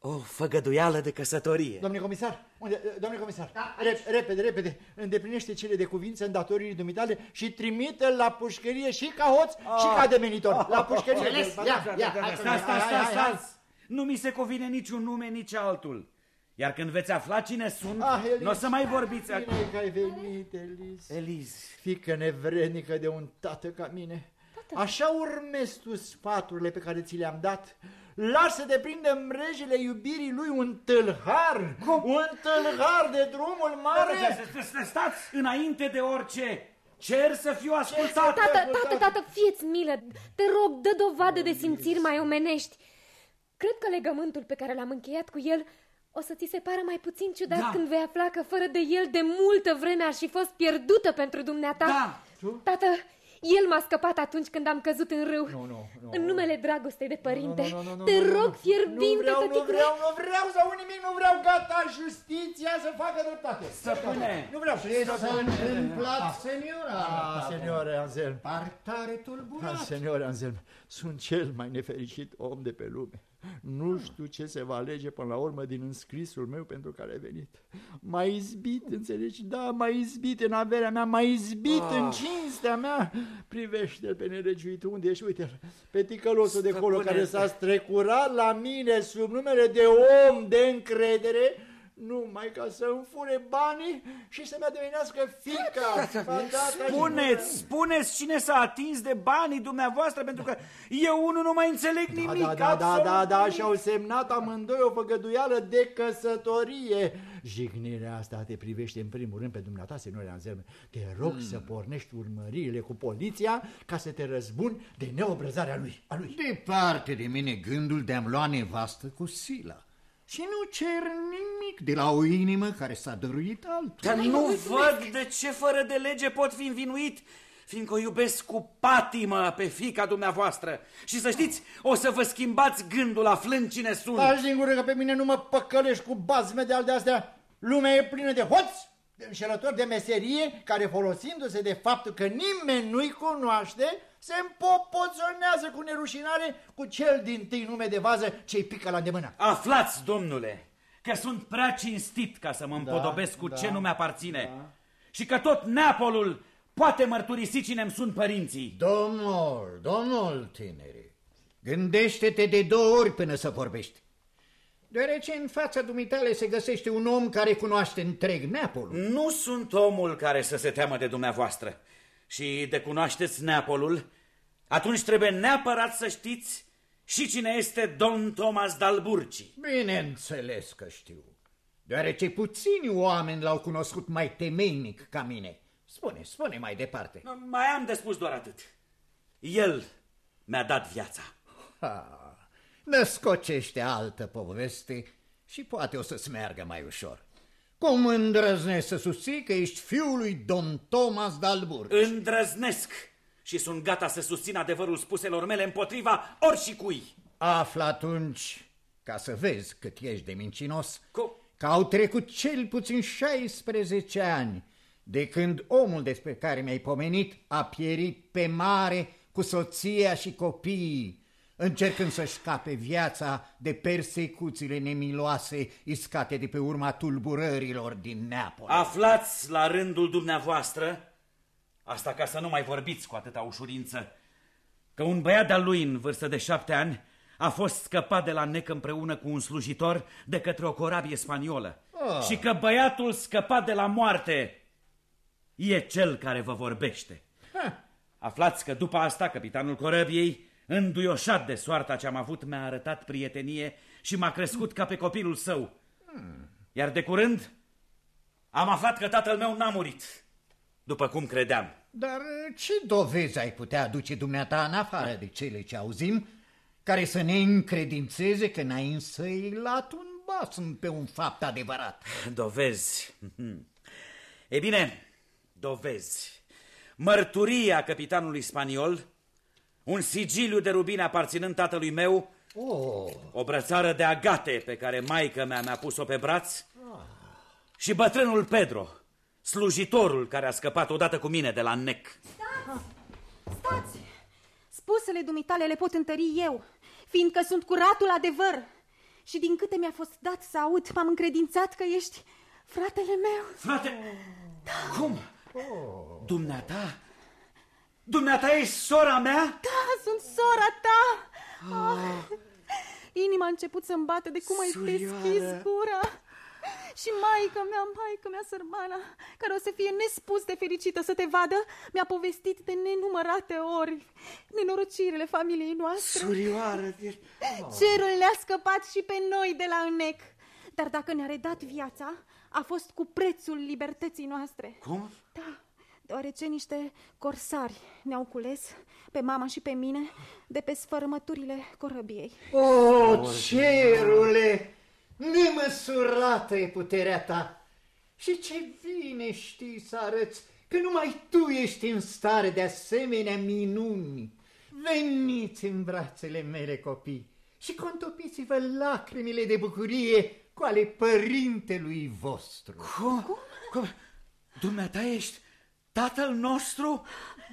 o făgăduială de căsătorie. Domnule comisar, unde, domnule comisar, da, rep, repede, repede, îndeplinește cele de cuvință în datorii dumitale și trimite la pușcărie și ca hoț oh. și ca demenitor. Oh. La pușcărie. Înțeles? Ia, ia, stați, stați, stați, Nu mi se cuvine niciun nume, nici altul. Iar când veți afla cine sunt, ah, nu o să mai vorbiți acum. Bine că ai venit, Eliz. Eliz. Fică nevrednică de un tată ca mine. Tată. Așa urmezi tu sfaturile pe care ți le-am dat lasă de prinde mrejele iubirii lui un tâlhar, Cum? un tâlhar de drumul mare. Stați înainte de orice. Cer să fiu ascultat. Tată, tată, tată, fieți milă. Te rog, dă dovadă de simțiri mai omenești. Cred că legământul pe care l-am încheiat cu el o să ți se pară mai puțin ciudat da. când vei afla că fără de el de multă vreme aș fi fost pierdută pentru dumneata. Da. Tată, el m-a scăpat atunci când am căzut în râu. Nu, nu, nu. În numele dragostei de părinte. Nu, nu, nu, Te rog, fierbinte, Nu vreau, nu vreau, nu vreau să aud nimic, nu vreau, gata, justiția să facă dreptate. Stăpâne! Nu vreau să Ce s-a întâmplat, seniora? Ah, seniore Anselm. Par tare tulburat. Ah, seniore Anselm, sunt cel mai nefericit om de pe lume. Nu știu ce se va alege până la urmă din înscrisul meu pentru care ai venit. M-ai izbit, înțelegi? Da, m-ai izbit în averea mea, m-ai izbit ah. în cinstea mea. Privește-l pe neregiuit, unde ești? Uite-l, pe ticălosul de acolo care s-a strecurat la mine sub numele de om de încredere numai ca să-mi fure banii și să-mi adevenească fica. Spuneți, spuneți cine s-a atins de banii dumneavoastră, pentru că eu unul nu mai înțeleg da, nimic. Da, da, da, da, da, și au semnat amândoi o făgăduială de căsătorie. Jignirea asta te privește în primul rând pe dumneata, senore Anselme. Te rog hmm. să pornești urmăriile cu poliția ca să te răzbuni de neobrăzarea lui, a lui. Departe de mine gândul de a-mi lua nevastă cu sila și nu cer nimic de la o inimă care s-a dăruit altul. Dar nu văd de ce fără de lege pot fi învinuit, fiindcă o iubesc cu patimă pe fica dumneavoastră. Și să știți, o să vă schimbați gândul aflând cine sunt. Taci din gură că pe mine nu mă păcălești cu bazme de de astea. Lumea e plină de hoți, de înșelători de meserie, care folosindu-se de faptul că nimeni nu-i cunoaște, se împopoțonează cu nerușinare cu cel din tâi nume de vază ce-i pică la îndemână. Aflați, domnule, că sunt prea cinstit ca să mă da, împodobesc cu da, ce nu mi-aparține da. și că tot Neapolul poate mărturisi cine sunt părinții. Domnul, domnul tineri, gândește-te de două ori până să vorbești. Deoarece în fața dumitale se găsește un om care cunoaște întreg Neapolul. Nu sunt omul care să se teamă de dumneavoastră și de cunoașteți Neapolul, atunci trebuie neapărat să știți și cine este Don Thomas d'Alburci. Bineînțeles că știu, deoarece puțini oameni l-au cunoscut mai temeinic ca mine. Spune, spune mai departe. Mai am de spus doar atât. El mi-a dat viața. Ha, născocește altă poveste și poate o să-ți meargă mai ușor. Cum îndrăznesc să susții că ești fiul lui Don Thomas d'Alburg? Îndrăznesc și sunt gata să susțin adevărul spuselor mele împotriva oricui. Află atunci, ca să vezi cât ești de mincinos, Cum? că au trecut cel puțin 16 ani de când omul despre care mi-ai pomenit a pierit pe mare cu soția și copiii încercând să scape viața de persecuțiile nemiloase iscate de pe urma tulburărilor din Neapol. Aflați la rândul dumneavoastră, asta ca să nu mai vorbiți cu atâta ușurință, că un băiat de-al lui în vârstă de șapte ani a fost scăpat de la nec împreună cu un slujitor de către o corabie spaniolă. Oh. Și că băiatul scăpat de la moarte e cel care vă vorbește. Ha. Aflați că după asta capitanul corabiei Înduioșat de soarta ce am avut, mi-a arătat prietenie și m-a crescut ca pe copilul său. Iar de curând am aflat că tatăl meu n-a murit, după cum credeam. Dar ce dovezi ai putea aduce dumneata în afară de cele ce auzim, care să ne încredințeze că n-ai însăilat un basm pe un fapt adevărat? Dovezi? E bine, dovezi. Mărturia capitanului spaniol un sigiliu de rubine aparținând tatălui meu, oh. o brățară de agate pe care maica mea mi-a pus-o pe braț oh. și bătrânul Pedro, slujitorul care a scăpat odată cu mine de la nec. Stați! Stați! Spusele dumitale le pot întări eu, fiindcă sunt curatul adevăr. Și din câte mi-a fost dat să aud, m-am încredințat că ești fratele meu. Frate? Da. Cum? Oh. Dumneata Dumneata ești sora mea? Da, sunt sora ta! Oh. Inima a început să-mi bată de cum ai deschis gura. Și maica mea, maica mea sărmana, care o să fie nespus de fericită să te vadă, mi-a povestit de nenumărate ori nenorocirile familiei noastre. Surioară! Oh. Cerul ne-a scăpat și pe noi de la înnec. Dar dacă ne-a redat viața, a fost cu prețul libertății noastre. Cum? Da deoarece niște corsari ne-au cules pe mama și pe mine de pe sfărâmăturile corăbiei. O, oh, cerule! Nemăsurată e puterea ta! Și ce bine știi să arăți că numai tu ești în stare de asemenea minuni. Veniți în brațele mele, copii, și contopiți-vă lacrimile de bucurie cu ale părintelui vostru. Cum? Cum? Dumneata ești Tatăl nostru?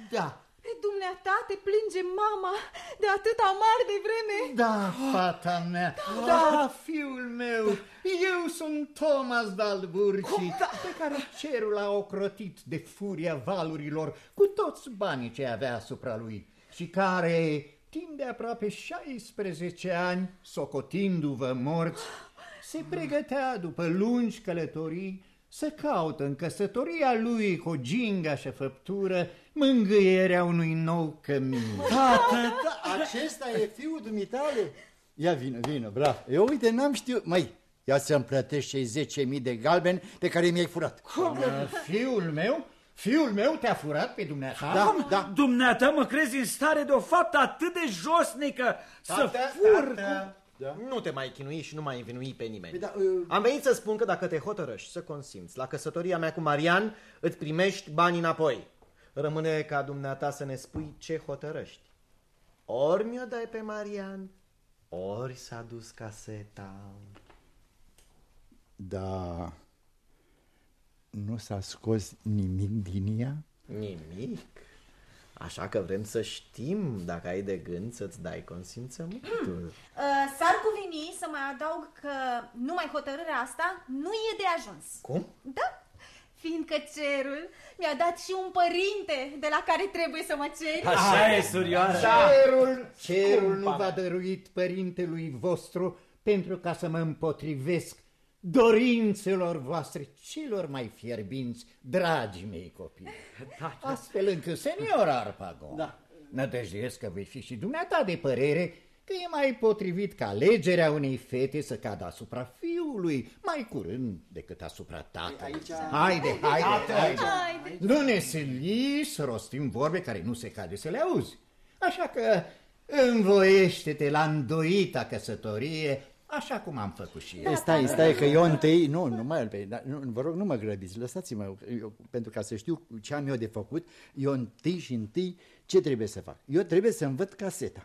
Da, Dumneata te plânge mama de atâta mare de vreme? Da, fata mea, da, da fiul meu, eu sunt Thomas Dalburci, da? pe care cerul l-a ocrotit de furia valurilor cu toți banii ce avea asupra lui și care, timp de aproape 16 ani, socotindu-vă morți, se pregătea după lungi călătorii să caută în căsătoria lui cu ginga și făptură mângâierea unui nou cămin. Tată, da, acesta e fiul dumitale? Ia vină, vină, bravo. Eu uite, n-am știut... Măi, ia să-mi plătești cei 10.000 de galbeni pe care mi-ai furat. Cum? Fiul meu? Fiul meu te-a furat pe dumneata? Da, da. Dumneata mă crezi în stare de o faptă atât de josnică să fur tată. Da? Nu te mai chinui și nu mai învinui pe nimeni. Păi da, uh... Am venit să spun că dacă te hotărăști să consimți la căsătoria mea cu Marian, îți primești banii înapoi. Rămâne ca dumneata să ne spui ce hotărăști. Ori mi-o dai pe Marian, ori s-a dus caseta. Da, nu s-a scos nimic din ea? Nimic? Așa că vrem să știm dacă ai de gând să-ți dai consimțământul. Uh, S-ar cuveni să mai adaug că numai hotărârea asta nu e de ajuns. Cum? Da, fiindcă cerul mi-a dat și un părinte de la care trebuie să mă ceri. Așa e, surioară. Cerul, cerul nu v-a dăruit părintelui vostru pentru ca să mă împotrivesc dorințelor voastre celor mai fierbinți, dragi mei copii. Da, da. Astfel încât, senior Arpagon, da. nădăjduiesc că veți fi și dumneata de părere că e mai potrivit ca alegerea unei fete să cadă asupra fiului mai curând decât asupra tatălui. Aici... Haide, haide, haide, haide. Nu ne sili să rostim vorbe care nu se cade să le auzi. Așa că învoiește-te la îndoita căsătorie Așa cum am făcut și eu. Da, stai, da, stai, da, că eu întâi, nu, nu mai, da, nu, vă rog, nu mă grăbiți, lăsați-mă, eu, pentru ca să știu ce am eu de făcut, eu întâi și întâi ce trebuie să fac? Eu trebuie să învăț caseta.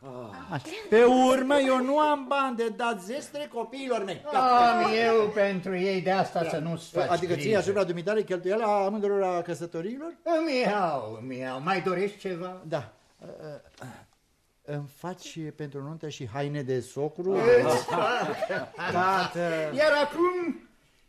Ah. Pe urmă, eu nu am bani de dat zestre copiilor mei. Am eu pentru ei de asta da. să nu-ți faci Adică ții asupra dumitare cheltuiala amândurora la căsătorilor? Îmi iau, îmi iau. Mai dorești ceva? Da. Îmi faci pentru nuntă și haine de socru? Tată! Iar acum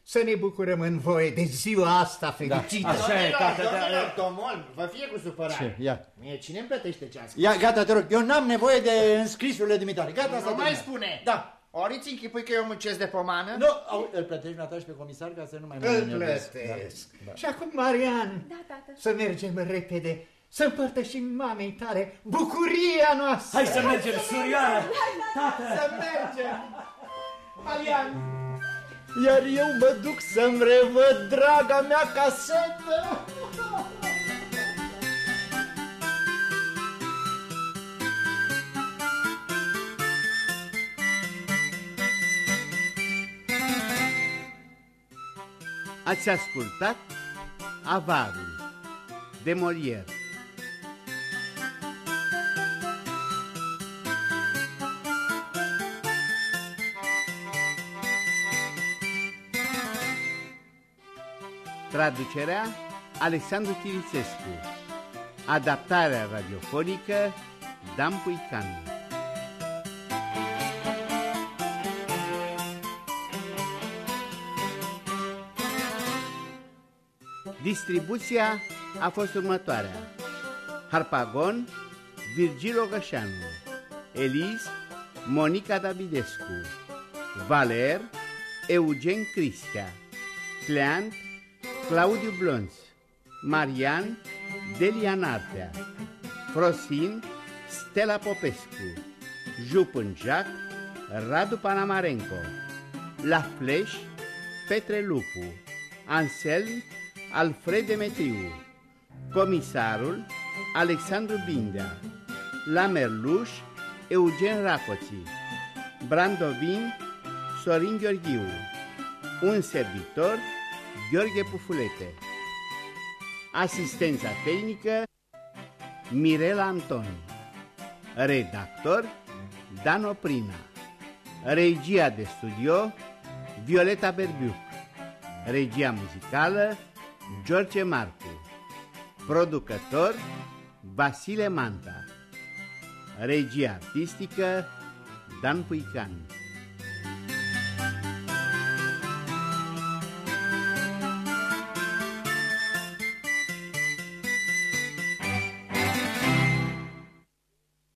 să ne bucurăm în voie de ziua asta fericită. Da. Așa e, tată. Domnilor, Tomol, vă fie cu supărare. Ce? Ia. Mie cine îmi plătește ce Ia, gata, te rog. Eu n-am nevoie de înscrisurile dumitare. Gata, nu mai spune. Da. Ori ți închipui că eu muncesc de pomană? Nu, au, îl plătești mi și pe comisar ca să nu mai Îl plătesc. Da. Și acum, Marian, da, tată. să mergem repede să împărtășim mamei tale bucuria noastră. Hai să mergem, surioară! Tată! Să mergem! Marian! Iar eu mă duc să-mi revăd draga mea casetă! Ați ascultat Avarul de Molière Traducerea Alexandru Chirițescu Adaptarea radiofonică Dan Puican. Distribuția a fost următoarea. Harpagon Virgil Ogășanu Elis Monica Davidescu. Valer Eugen Cristea. Cleant Claudiu Blonț, Marian Delia Nartea, Frosin Stella Popescu, Jupân Jac, Radu Panamarenco, La Fleș, Petre Lupu, Anselm Alfred Demetriu, Comisarul Alexandru Bindea, La Merluș Eugen Racoții, Brandovin Sorin Gheorghiu, un servitor Gheorghe Pufulete. Asistența tehnică Mirela Antoni. Redactor Dan Oprina. Regia de studio Violeta Berbiuc. Regia muzicală George Marcu. Producător Vasile Manta. Regia artistică Dan Puican